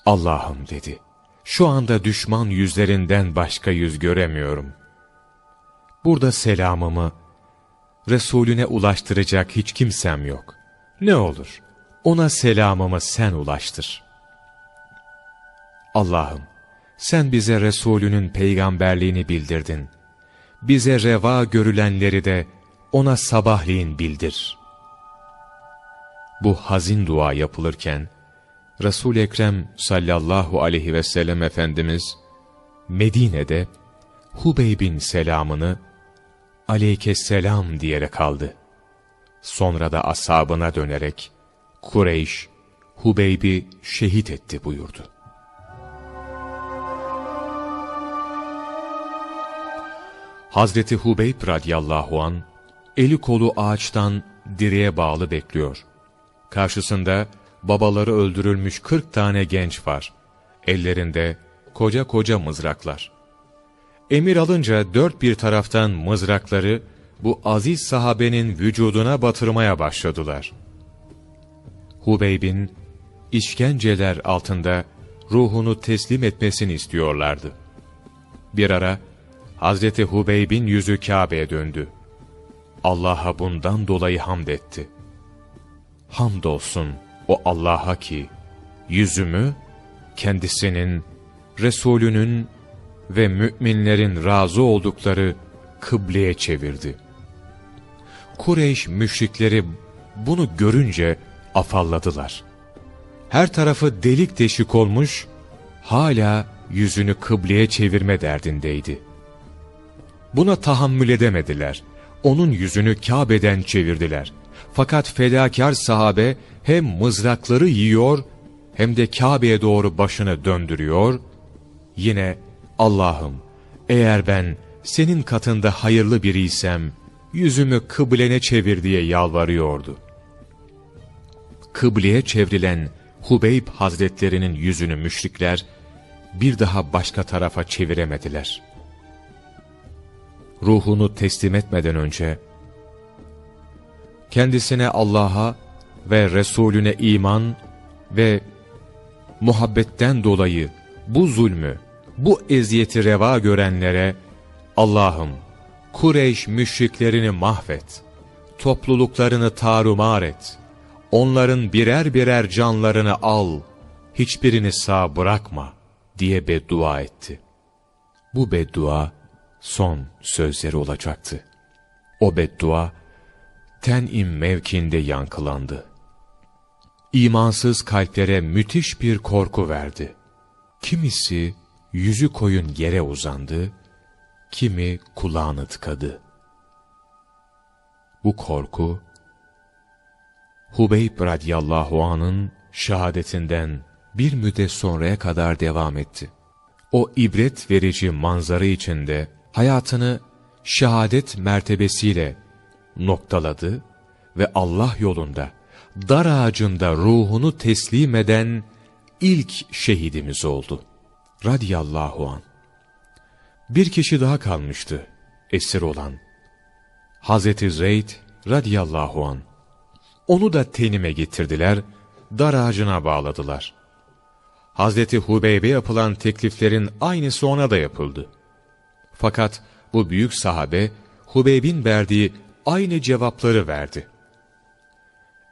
Allah'ım dedi. Şu anda düşman yüzlerinden başka yüz göremiyorum. Burada selamımı Resulüne ulaştıracak hiç kimsem yok. Ne olur ona selamımı sen ulaştır. Allah'ım sen bize Resulünün peygamberliğini bildirdin. Bize reva görülenleri de ona sabahleyin bildir. Bu hazin dua yapılırken, resul Ekrem sallallahu aleyhi ve sellem Efendimiz, Medine'de Hubeyb'in selamını aleykesselam diyerek aldı. Sonra da asabına dönerek, Kureyş, Hubeyb'i şehit etti buyurdu. Hazreti Hubeyb radıyallahu an eli kolu ağaçtan direğe bağlı bekliyor. Karşısında babaları öldürülmüş kırk tane genç var. Ellerinde koca koca mızraklar. Emir alınca dört bir taraftan mızrakları bu aziz sahabenin vücuduna batırmaya başladılar. Hubeyb'in işkenceler altında ruhunu teslim etmesini istiyorlardı. Bir ara Hazreti Hubeyb'in yüzü Kabe'ye döndü. Allah'a bundan dolayı hamd etti. Hamdolsun o Allah'a ki yüzümü kendisinin, Resulünün ve müminlerin razı oldukları kıbleye çevirdi. Kureyş müşrikleri bunu görünce afalladılar. Her tarafı delik deşik olmuş, hala yüzünü kıbleye çevirme derdindeydi. Buna tahammül edemediler. Onun yüzünü Kabe'den çevirdiler. Fakat fedakar sahabe hem mızrakları yiyor hem de Kabe'ye doğru başını döndürüyor. Yine Allah'ım eğer ben senin katında hayırlı biriysem, yüzümü kıblene çevir diye yalvarıyordu. Kıbleye çevrilen Hubeyb hazretlerinin yüzünü müşrikler, bir daha başka tarafa çeviremediler. Ruhunu teslim etmeden önce, kendisine Allah'a ve Resulüne iman ve muhabbetten dolayı bu zulmü, bu eziyeti reva görenlere, Allah'ım Kureyş müşriklerini mahvet, topluluklarını tarumar et, onların birer birer canlarını al, hiçbirini sağ bırakma diye beddua etti. Bu beddua son sözleri olacaktı. O beddua Ten'im mevkinde yankılandı. İmansız kalplere müthiş bir korku verdi. Kimisi yüzü koyun yere uzandı, kimi kulağını tıkadı. Bu korku, Hubeyb radiyallahu anın şehadetinden bir müddet sonraya kadar devam etti. O ibret verici manzara içinde hayatını şehadet mertebesiyle noktaladı ve Allah yolunda, dar ağacında ruhunu teslim eden ilk şehidimiz oldu. Radiyallahu an. Bir kişi daha kalmıştı, esir olan. Hazreti Zeyd radiyallahu an. Onu da tenime getirdiler, dar ağacına bağladılar. Hazreti Hubeybe yapılan tekliflerin aynısı ona da yapıldı. Fakat bu büyük sahabe, Hubeyb'in verdiği aynı cevapları verdi.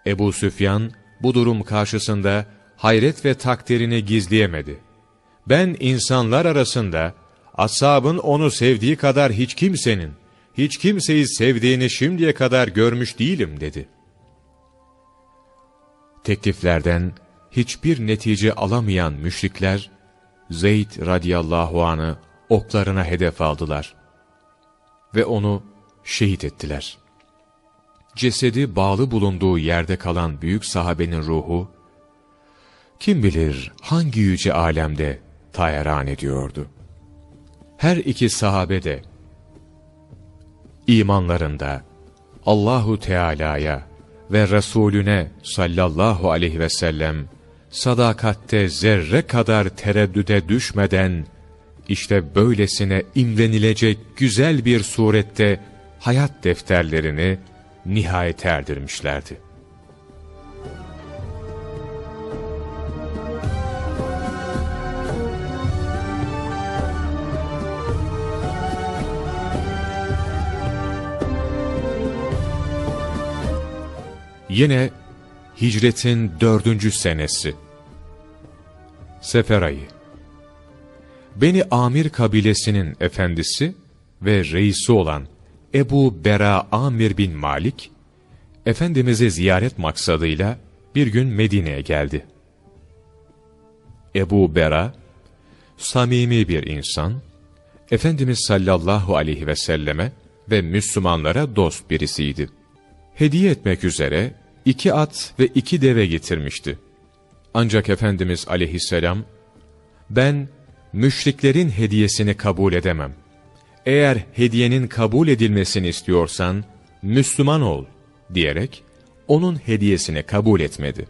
Ebu Süfyan, bu durum karşısında hayret ve takdirini gizleyemedi. Ben insanlar arasında, ashabın onu sevdiği kadar hiç kimsenin, hiç kimseyi sevdiğini şimdiye kadar görmüş değilim dedi. Tekliflerden hiçbir netice alamayan müşrikler, Zeyd radıyallahu anı oklarına hedef aldılar. Ve onu şehit ettiler. Cesedi bağlı bulunduğu yerde kalan büyük sahabenin ruhu, kim bilir hangi yüce alemde tayaran ediyordu. Her iki sahabe de, imanlarında Allahu Teala'ya ve Resulüne sallallahu aleyhi ve sellem sadakatte zerre kadar tereddüde düşmeden işte böylesine imrenilecek güzel bir surette hayat defterlerini nihayet erdirmişlerdi. Yine hicretin dördüncü senesi. Sefer ayı. Beni Amir kabilesinin efendisi ve reisi olan Ebu Bera Amir bin Malik, Efendimiz'i ziyaret maksadıyla bir gün Medine'ye geldi. Ebu Bera, samimi bir insan, Efendimiz sallallahu aleyhi ve selleme ve Müslümanlara dost birisiydi. Hediye etmek üzere iki at ve iki deve getirmişti. Ancak Efendimiz aleyhisselam, ben müşriklerin hediyesini kabul edemem. Eğer hediyenin kabul edilmesini istiyorsan, Müslüman ol diyerek onun hediyesini kabul etmedi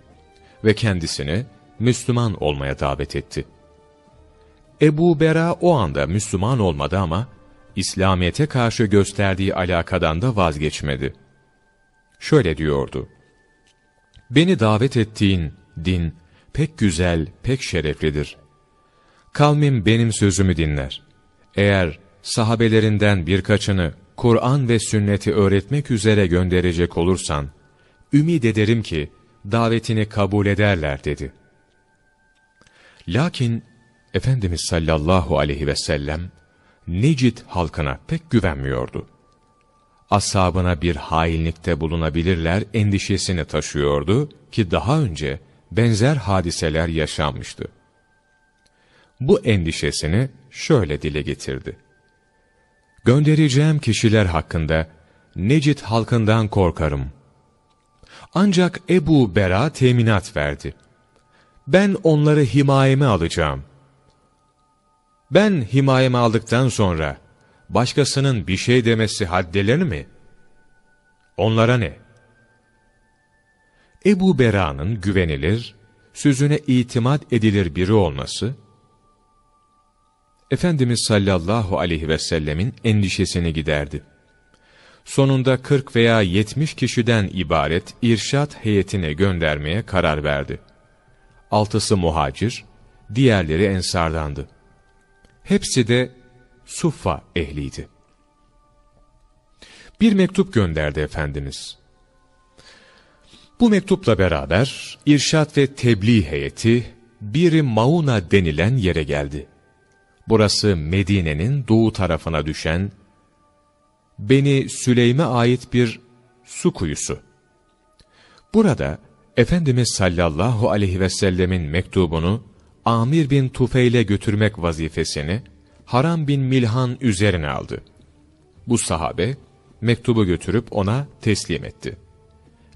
ve kendisini Müslüman olmaya davet etti. Ebu Bera o anda Müslüman olmadı ama İslamiyet'e karşı gösterdiği alakadan da vazgeçmedi. Şöyle diyordu. Beni davet ettiğin din pek güzel, pek şereflidir. Kavmim benim sözümü dinler. Eğer sahabelerinden birkaçını Kur'an ve sünneti öğretmek üzere gönderecek olursan, ümid ederim ki davetini kabul ederler dedi. Lakin Efendimiz sallallahu aleyhi ve sellem Necid halkına pek güvenmiyordu. Ashabına bir hainlikte bulunabilirler endişesini taşıyordu ki daha önce benzer hadiseler yaşanmıştı. Bu endişesini şöyle dile getirdi. Göndereceğim kişiler hakkında Necid halkından korkarım. Ancak Ebu Bera teminat verdi. Ben onları himayeme alacağım. Ben himayeme aldıktan sonra başkasının bir şey demesi haddelenir mi? Onlara ne? Ebu Bera'nın güvenilir, sözüne itimat edilir biri olması, Efendimiz sallallahu aleyhi ve sellemin endişesini giderdi. Sonunda 40 veya 70 kişiden ibaret irşat heyetine göndermeye karar verdi. Altısı muhacir, diğerleri ensardandı. Hepsi de Suffa ehliydi. Bir mektup gönderdi Efendimiz. Bu mektupla beraber irşat ve tebliğ heyeti bir Mauna denilen yere geldi. Burası Medine'nin doğu tarafına düşen Beni Süleym'e ait bir su kuyusu. Burada Efendimiz sallallahu aleyhi ve sellemin mektubunu Amir bin Tufeil'e götürmek vazifesini Haram bin Milhan üzerine aldı. Bu sahabe mektubu götürüp ona teslim etti.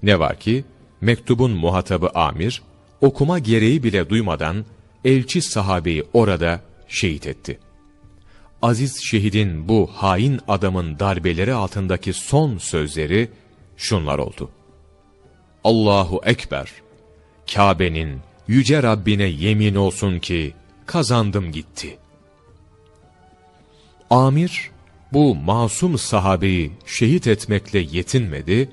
Ne var ki mektubun muhatabı Amir okuma gereği bile duymadan elçi sahabeyi orada şehit etti. Aziz şehidin bu hain adamın darbeleri altındaki son sözleri şunlar oldu. Allahu Ekber, Kabe'nin yüce Rabbine yemin olsun ki kazandım gitti. Amir, bu masum sahabeyi şehit etmekle yetinmedi,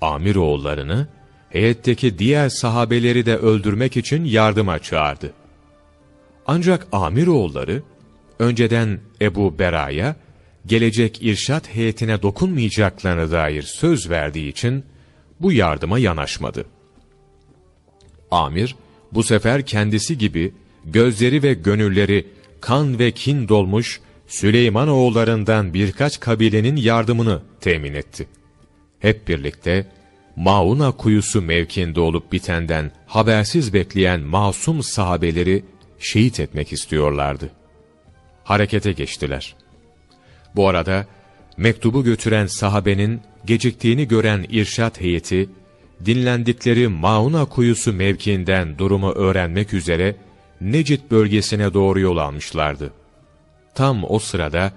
amir oğullarını, heyetteki diğer sahabeleri de öldürmek için yardıma çağırdı. Ancak amir oğulları, önceden Ebu Bera'ya, gelecek irşat heyetine dokunmayacaklarına dair söz verdiği için, bu yardıma yanaşmadı. Amir, bu sefer kendisi gibi, gözleri ve gönülleri kan ve kin dolmuş, Süleyman oğullarından birkaç kabilenin yardımını temin etti. Hep birlikte, Mauna kuyusu mevkinde olup bitenden habersiz bekleyen masum sahabeleri şehit etmek istiyorlardı. Harekete geçtiler. Bu arada mektubu götüren sahabenin geciktiğini gören irşat heyeti, dinlendikleri Mauna kuyusu mevkiinden durumu öğrenmek üzere Necid bölgesine doğru yol almışlardı. Tam o sırada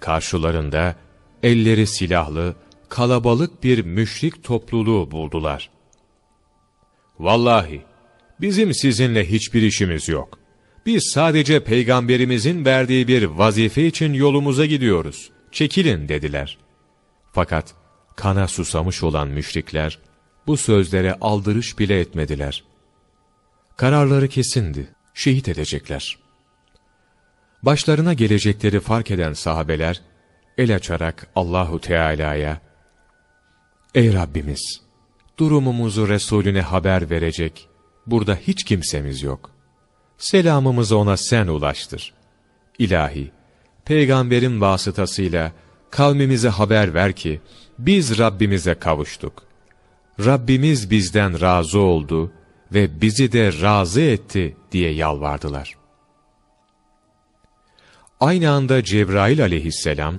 karşılarında elleri silahlı, kalabalık bir müşrik topluluğu buldular. Vallahi bizim sizinle hiçbir işimiz yok. Biz sadece peygamberimizin verdiği bir vazife için yolumuza gidiyoruz. Çekilin dediler. Fakat kana susamış olan müşrikler bu sözlere aldırış bile etmediler. Kararları kesindi, şehit edecekler. Başlarına gelecekleri fark eden sahabeler el açarak Allahu Teala'ya Ey Rabbimiz! Durumumuzu Resulüne haber verecek, burada hiç kimsemiz yok. Selamımızı ona sen ulaştır. İlahi, peygamberin vasıtasıyla kavmimize haber ver ki, biz Rabbimize kavuştuk. Rabbimiz bizden razı oldu ve bizi de razı etti diye yalvardılar. Aynı anda Cebrail aleyhisselam,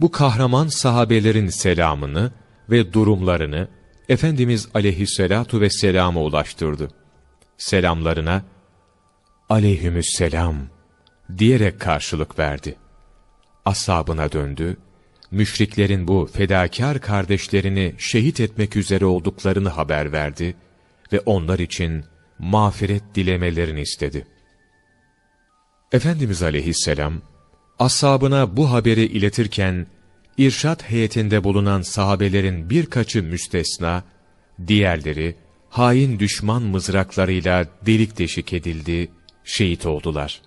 bu kahraman sahabelerin selamını ve durumlarını Efendimiz aleyhisselatu vesselama ulaştırdı. Selamlarına, aleyhümüsselam diyerek karşılık verdi. Asabına döndü, müşriklerin bu fedakar kardeşlerini şehit etmek üzere olduklarını haber verdi ve onlar için mağfiret dilemelerini istedi. Efendimiz aleyhisselam, ashabına bu haberi iletirken, irşat heyetinde bulunan sahabelerin birkaçı müstesna, diğerleri hain düşman mızraklarıyla delik deşik edildi, şehit oldular.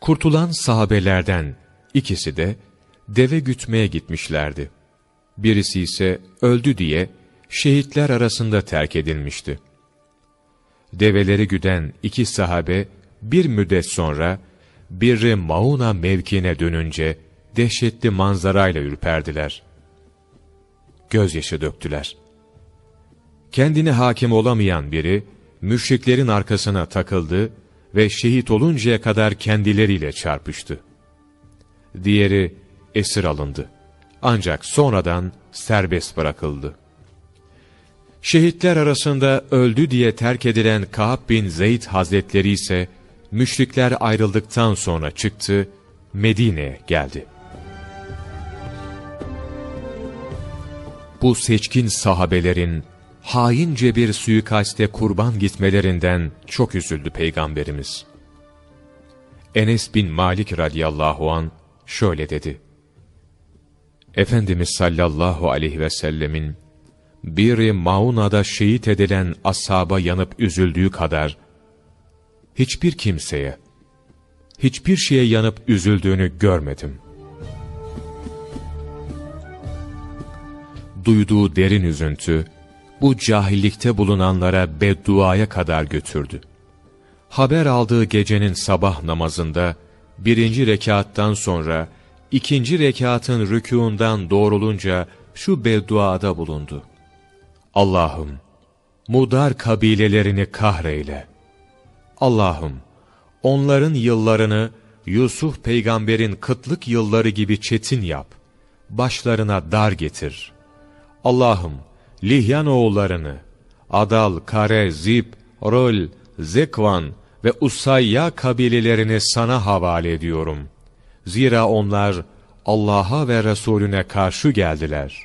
Kurtulan sahabelerden ikisi de deve gütmeye gitmişlerdi. Birisi ise öldü diye şehitler arasında terk edilmişti. Develeri güden iki sahabe bir müddet sonra biri Mauna mevkine dönünce dehşetli manzarayla ürperdiler. Gözyaşı döktüler. Kendine hakim olamayan biri, müşriklerin arkasına takıldı ve şehit oluncaya kadar kendileriyle çarpıştı. Diğeri esir alındı. Ancak sonradan serbest bırakıldı. Şehitler arasında öldü diye terk edilen Ka'b bin Zeyd Hazretleri ise müşrikler ayrıldıktan sonra çıktı, Medine'ye geldi. Bu seçkin sahabelerin haince bir suikaste kurban gitmelerinden çok üzüldü Peygamberimiz. Enes bin Malik radıyallahu an şöyle dedi. Efendimiz sallallahu aleyhi ve sellemin biri Mauna'da şehit edilen ashaba yanıp üzüldüğü kadar hiçbir kimseye, hiçbir şeye yanıp üzüldüğünü görmedim. Duyduğu derin üzüntü, bu cahillikte bulunanlara bedduaya kadar götürdü. Haber aldığı gecenin sabah namazında, birinci rekattan sonra, ikinci rekatın rükûndan doğrulunca şu bedduada bulundu. Allah'ım, mudar kabilelerini kahreyle. Allah'ım, onların yıllarını Yusuf peygamberin kıtlık yılları gibi çetin yap. Başlarına dar getir. Allah'ım, Lihyan oğullarını, Adal, Kare, Zip, Rol, Zekvan ve Usayya kabilelerini sana havale ediyorum. Zira onlar Allah'a ve Resulüne karşı geldiler.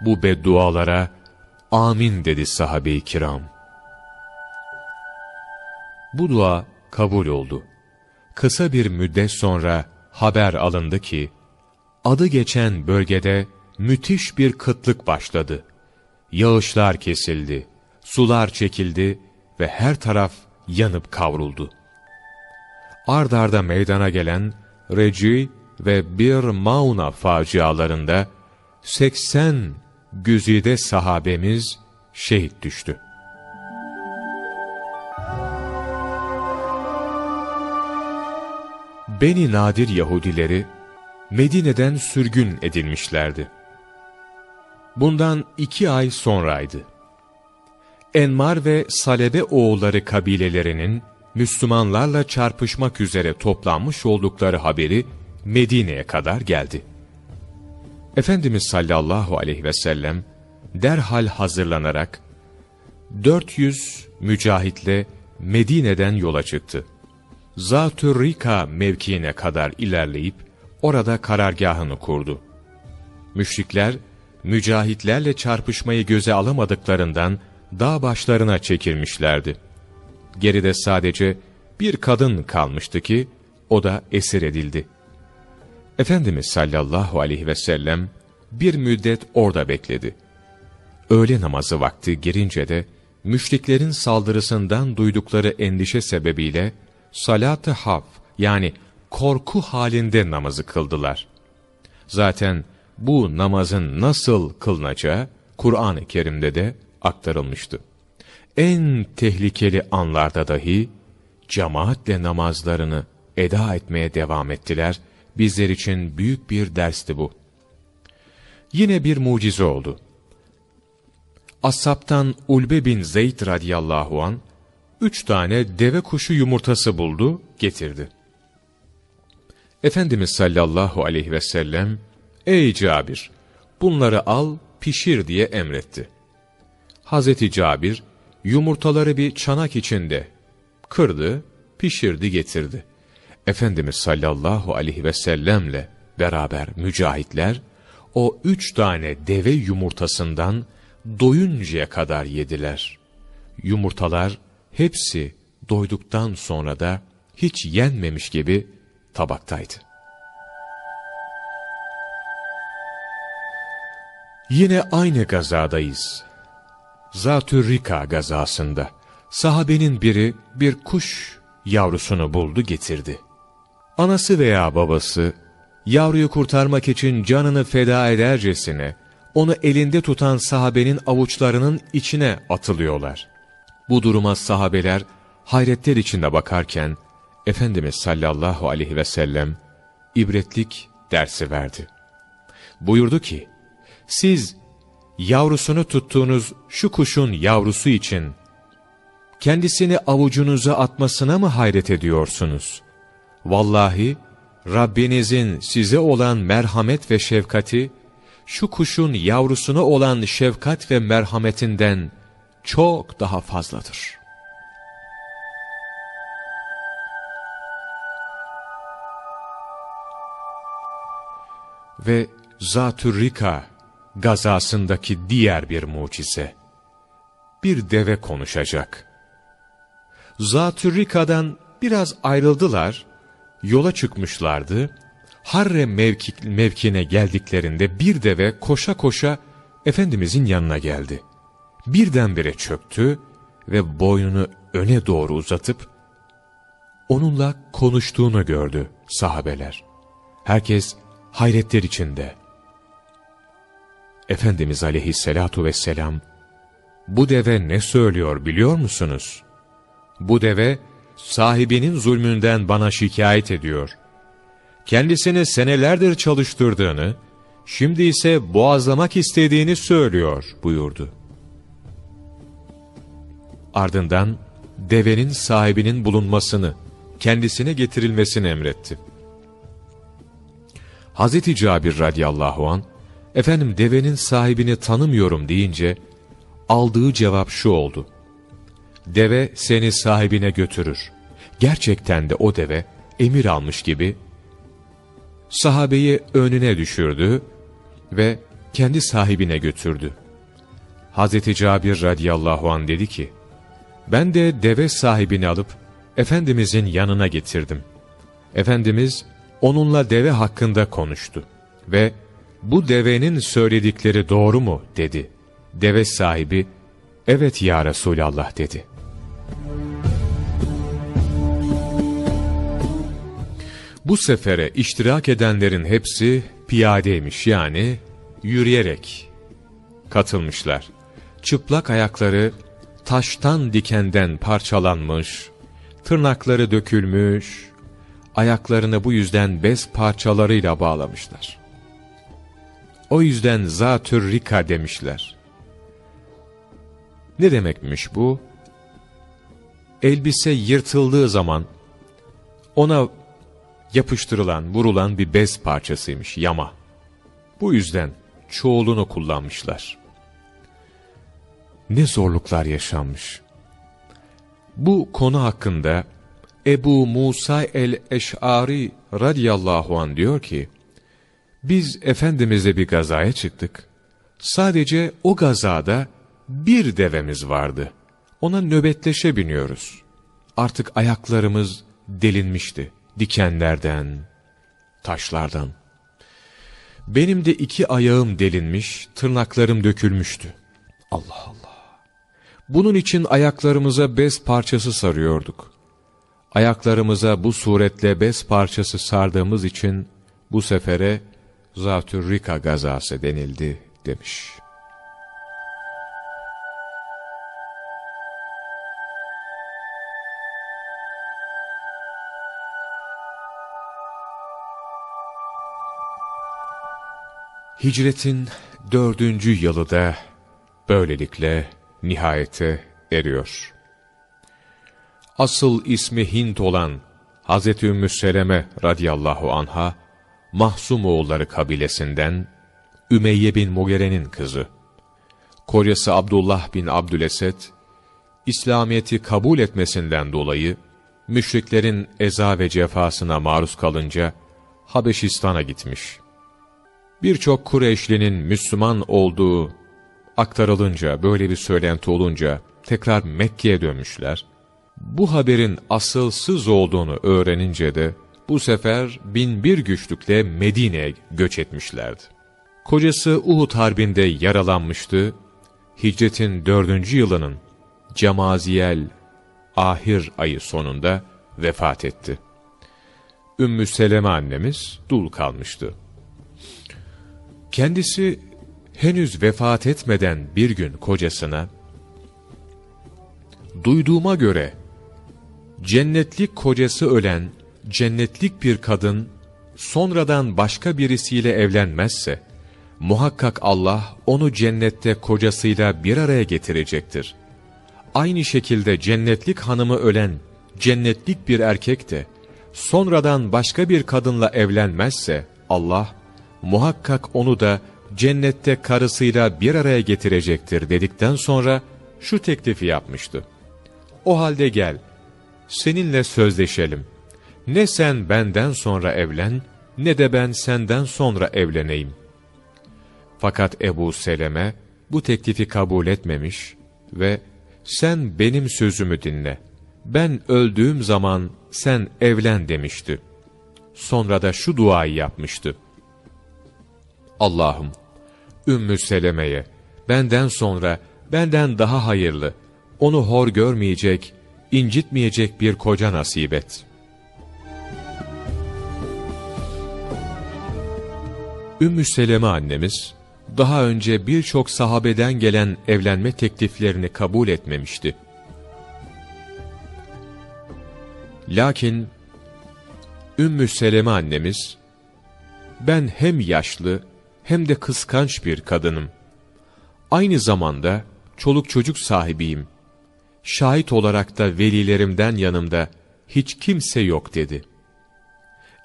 Bu beddualara amin dedi sahabe-i kiram. Bu dua kabul oldu. Kısa bir müddet sonra haber alındı ki, adı geçen bölgede müthiş bir kıtlık başladı. Yağışlar kesildi, sular çekildi ve her taraf yanıp kavruldu. Ard arda meydana gelen Reci ve Bir Mauna facialarında 80 güzide sahabemiz şehit düştü. Beni Nadir Yahudileri Medine'den sürgün edilmişlerdi. Bundan iki ay sonraydı. Enmar ve Salebe oğulları kabilelerinin Müslümanlarla çarpışmak üzere toplanmış oldukları haberi Medine'ye kadar geldi. Efendimiz sallallahu aleyhi ve sellem derhal hazırlanarak 400 mücahitle Medine'den yola çıktı. Zatü Rika mevkiine kadar ilerleyip orada karargahını kurdu. Müşrikler mücahitlerle çarpışmayı göze alamadıklarından dağ başlarına çekilmişlerdi. Geride sadece bir kadın kalmıştı ki o da esir edildi. Efendimiz sallallahu aleyhi ve sellem bir müddet orada bekledi. Öğle namazı vakti girince de müşriklerin saldırısından duydukları endişe sebebiyle salat-ı haf yani korku halinde namazı kıldılar. Zaten bu namazın nasıl kılınacağı Kur'an-ı Kerim'de de aktarılmıştı. En tehlikeli anlarda dahi cemaatle namazlarını eda etmeye devam ettiler. Bizler için büyük bir dersti bu. Yine bir mucize oldu. Asaptan Ulbe bin Zeyd radıyallahu an üç tane deve kuşu yumurtası buldu, getirdi. Efendimiz sallallahu aleyhi ve sellem Ey Cabir! Bunları al, pişir diye emretti. Hazreti Cabir, yumurtaları bir çanak içinde kırdı, pişirdi getirdi. Efendimiz sallallahu aleyhi ve sellemle beraber mücahitler, o üç tane deve yumurtasından doyuncaya kadar yediler. Yumurtalar hepsi doyduktan sonra da hiç yenmemiş gibi tabaktaydı. Yine aynı gazadayız. Zatü Rika gazasında sahabenin biri bir kuş yavrusunu buldu getirdi. Anası veya babası yavruyu kurtarmak için canını feda edercesine onu elinde tutan sahabenin avuçlarının içine atılıyorlar. Bu duruma sahabeler hayretler içinde bakarken Efendimiz sallallahu aleyhi ve sellem ibretlik dersi verdi. Buyurdu ki, siz yavrusunu tuttuğunuz şu kuşun yavrusu için kendisini avucunuza atmasına mı hayret ediyorsunuz? Vallahi Rabbinizin size olan merhamet ve şefkati, şu kuşun yavrusuna olan şefkat ve merhametinden çok daha fazladır. Ve Zatürrika gazasındaki diğer bir mucize. Bir deve konuşacak. Zatürrika'dan biraz ayrıldılar, yola çıkmışlardı. Harre mevki, mevkine geldiklerinde bir deve koşa koşa Efendimizin yanına geldi. Birdenbire çöktü ve boynunu öne doğru uzatıp onunla konuştuğunu gördü sahabeler. Herkes hayretler içinde. Efendimiz aleyhissalatu vesselam, bu deve ne söylüyor biliyor musunuz? Bu deve, sahibinin zulmünden bana şikayet ediyor. Kendisini senelerdir çalıştırdığını, şimdi ise boğazlamak istediğini söylüyor buyurdu. Ardından, devenin sahibinin bulunmasını, kendisine getirilmesini emretti. Hazreti Cabir radıyallahu an efendim devenin sahibini tanımıyorum deyince aldığı cevap şu oldu. Deve seni sahibine götürür. Gerçekten de o deve emir almış gibi sahabeyi önüne düşürdü ve kendi sahibine götürdü. Hazreti Cabir radıyallahu an dedi ki, ben de deve sahibini alıp Efendimizin yanına getirdim. Efendimiz onunla deve hakkında konuştu ve bu devenin söyledikleri doğru mu dedi. Deve sahibi evet ya Resulallah dedi. Bu sefere iştirak edenlerin hepsi piyadeymiş yani yürüyerek katılmışlar. Çıplak ayakları taştan dikenden parçalanmış, tırnakları dökülmüş, ayaklarını bu yüzden bez parçalarıyla bağlamışlar. O yüzden zatür rika demişler. Ne demekmiş bu? Elbise yırtıldığı zaman ona yapıştırılan, vurulan bir bez parçasıymış, yama. Bu yüzden çoğulunu kullanmışlar. Ne zorluklar yaşanmış. Bu konu hakkında Ebu Musa el-Eş'ari radiyallahu an diyor ki, biz Efendimiz'le bir gazaya çıktık. Sadece o gazada bir devemiz vardı. Ona nöbetleşe biniyoruz. Artık ayaklarımız delinmişti. Dikenlerden, taşlardan. Benim de iki ayağım delinmiş, tırnaklarım dökülmüştü. Allah Allah. Bunun için ayaklarımıza bez parçası sarıyorduk. Ayaklarımıza bu suretle bez parçası sardığımız için bu sefere Zatürrika gazası denildi demiş. Hicretin dördüncü yılı da böylelikle nihayete eriyor. Asıl ismi Hint olan Hz. Ümmü Seleme radıyallahu anha, Mahsum oğulları kabilesinden Ümeyye bin Mugere'nin kızı. Kocası Abdullah bin Abdülesed, İslamiyet'i kabul etmesinden dolayı, müşriklerin eza ve cefasına maruz kalınca, Habeşistan'a gitmiş. Birçok Kureyşlinin Müslüman olduğu aktarılınca, böyle bir söylenti olunca, tekrar Mekke'ye dönmüşler. Bu haberin asılsız olduğunu öğrenince de, bu sefer binbir güçlükle Medine'ye göç etmişlerdi. Kocası Uhud Harbi'nde yaralanmıştı. Hicretin dördüncü yılının Camaziyel ahir ayı sonunda vefat etti. Ümmü Seleme annemiz dul kalmıştı. Kendisi henüz vefat etmeden bir gün kocasına, duyduğuma göre cennetlik kocası ölen cennetlik bir kadın sonradan başka birisiyle evlenmezse, muhakkak Allah onu cennette kocasıyla bir araya getirecektir. Aynı şekilde cennetlik hanımı ölen cennetlik bir erkek de, sonradan başka bir kadınla evlenmezse, Allah, muhakkak onu da cennette karısıyla bir araya getirecektir dedikten sonra, şu teklifi yapmıştı. O halde gel, seninle sözleşelim.'' Ne sen benden sonra evlen, ne de ben senden sonra evleneyim. Fakat Ebu Seleme bu teklifi kabul etmemiş ve sen benim sözümü dinle. Ben öldüğüm zaman sen evlen demişti. Sonra da şu duayı yapmıştı. Allah'ım, Ümmü Seleme'ye, benden sonra, benden daha hayırlı, onu hor görmeyecek, incitmeyecek bir koca nasip et. Ümmü Seleme annemiz, daha önce birçok sahabeden gelen evlenme tekliflerini kabul etmemişti. Lakin Ümmü Seleme annemiz, ben hem yaşlı hem de kıskanç bir kadınım. Aynı zamanda çoluk çocuk sahibiyim. Şahit olarak da velilerimden yanımda hiç kimse yok dedi.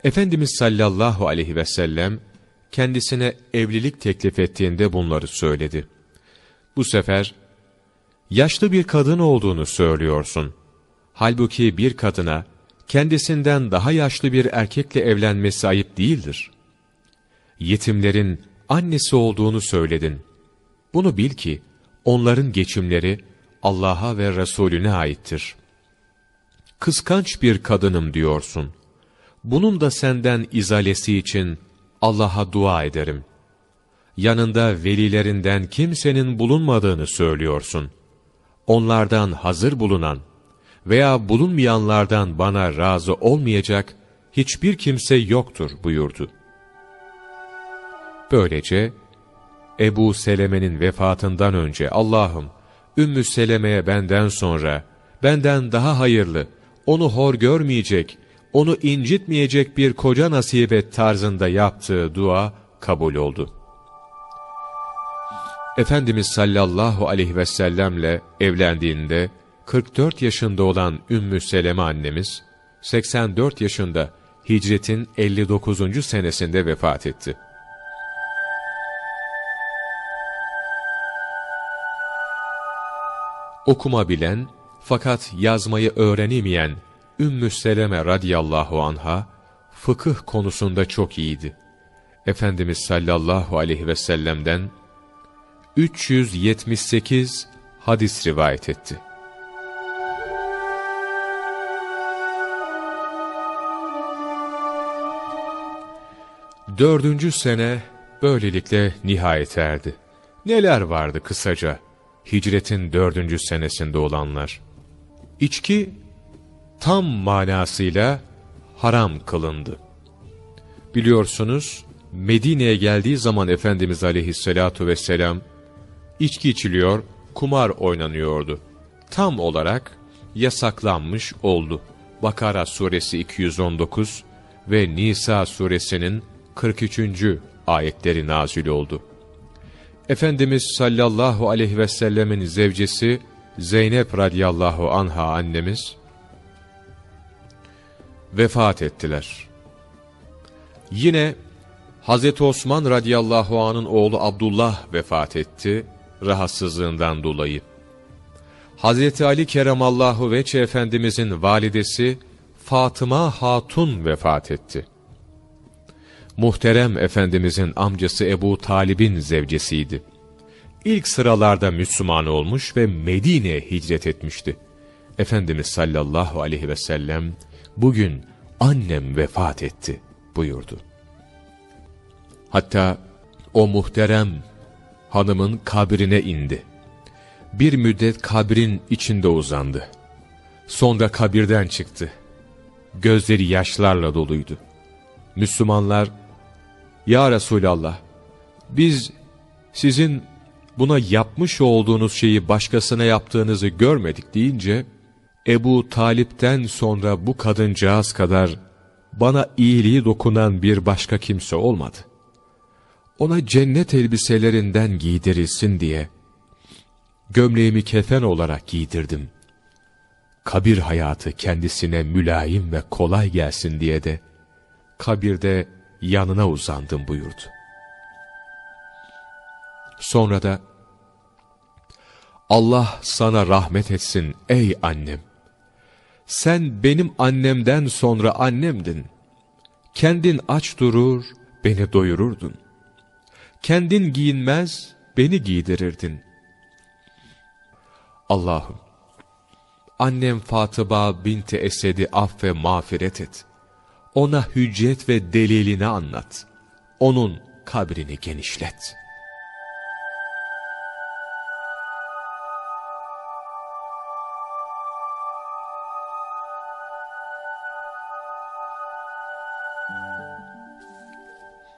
Efendimiz sallallahu aleyhi ve sellem kendisine evlilik teklif ettiğinde bunları söyledi. Bu sefer, yaşlı bir kadın olduğunu söylüyorsun. Halbuki bir kadına, kendisinden daha yaşlı bir erkekle evlenmesi ayıp değildir. Yetimlerin annesi olduğunu söyledin. Bunu bil ki, onların geçimleri Allah'a ve Resulüne aittir. Kıskanç bir kadınım diyorsun. Bunun da senden izalesi için Allah'a dua ederim. Yanında velilerinden kimsenin bulunmadığını söylüyorsun. Onlardan hazır bulunan veya bulunmayanlardan bana razı olmayacak hiçbir kimse yoktur buyurdu. Böylece Ebu Seleme'nin vefatından önce Allah'ım Ümmü Seleme'ye benden sonra, benden daha hayırlı, onu hor görmeyecek, onu incitmeyecek bir koca nasip et tarzında yaptığı dua kabul oldu. Efendimiz sallallahu aleyhi ve sellemle evlendiğinde 44 yaşında olan Ümmü Seleme annemiz 84 yaşında hicretin 59. senesinde vefat etti. Okuma bilen fakat yazmayı öğrenemeyen Ümmü Seleme radiyallahu anha fıkıh konusunda çok iyiydi. Efendimiz sallallahu aleyhi ve sellem'den 378 hadis rivayet etti. Dördüncü sene böylelikle nihayet erdi. Neler vardı kısaca hicretin dördüncü senesinde olanlar? İçki tam manasıyla haram kılındı. Biliyorsunuz Medine'ye geldiği zaman Efendimiz aleyhissalatu vesselam içki içiliyor, kumar oynanıyordu. Tam olarak yasaklanmış oldu. Bakara suresi 219 ve Nisa suresinin 43. ayetleri nazil oldu. Efendimiz sallallahu aleyhi ve sellemin zevcesi Zeynep radiyallahu anha annemiz vefat ettiler. Yine Hz. Osman radıyallahu anın oğlu Abdullah vefat etti rahatsızlığından dolayı. Hz. Ali keremallahu veçe efendimizin validesi Fatıma Hatun vefat etti. Muhterem efendimizin amcası Ebu Talib'in zevcesiydi. İlk sıralarda Müslüman olmuş ve Medine'ye hicret etmişti. Efendimiz sallallahu aleyhi ve sellem bugün annem vefat etti buyurdu. Hatta o muhterem hanımın kabrine indi. Bir müddet kabrin içinde uzandı. Sonra kabirden çıktı. Gözleri yaşlarla doluydu. Müslümanlar, Ya Resulallah, biz sizin buna yapmış olduğunuz şeyi başkasına yaptığınızı görmedik deyince, Ebu Talip'ten sonra bu kadıncağız kadar bana iyiliği dokunan bir başka kimse olmadı. Ona cennet elbiselerinden giydirilsin diye gömleğimi kefen olarak giydirdim. Kabir hayatı kendisine mülayim ve kolay gelsin diye de kabirde yanına uzandım buyurdu. Sonra da Allah sana rahmet etsin ey annem sen benim annemden sonra annemdin. Kendin aç durur, beni doyururdun. Kendin giyinmez, beni giydirirdin. Allah'ım, annem Fatıba binti Esed'i aff ve mağfiret et. Ona hüccet ve delilini anlat. Onun kabrini genişlet.''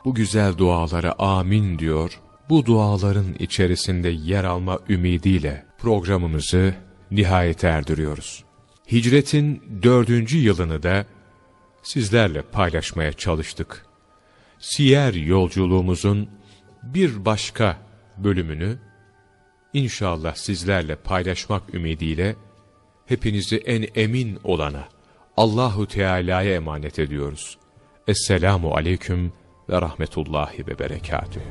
Bu güzel dualara amin diyor, bu duaların içerisinde yer alma ümidiyle programımızı nihayete erdiriyoruz. Hicretin dördüncü yılını da sizlerle paylaşmaya çalıştık. Siyer yolculuğumuzun bir başka bölümünü inşallah sizlerle paylaşmak ümidiyle hepinizi en emin olana Allahu Teala'ya emanet ediyoruz. Esselamu aleyküm ve rahmetullahi ve berekatühü.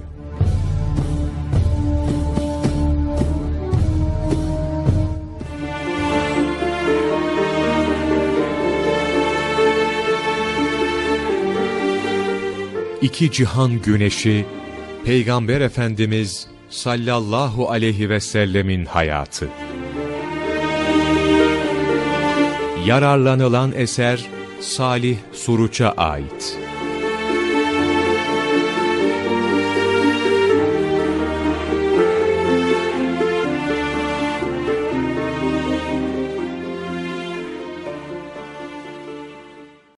İki cihan güneşi, Peygamber Efendimiz sallallahu aleyhi ve sellemin hayatı. Yararlanılan eser Salih Suruç'a ait.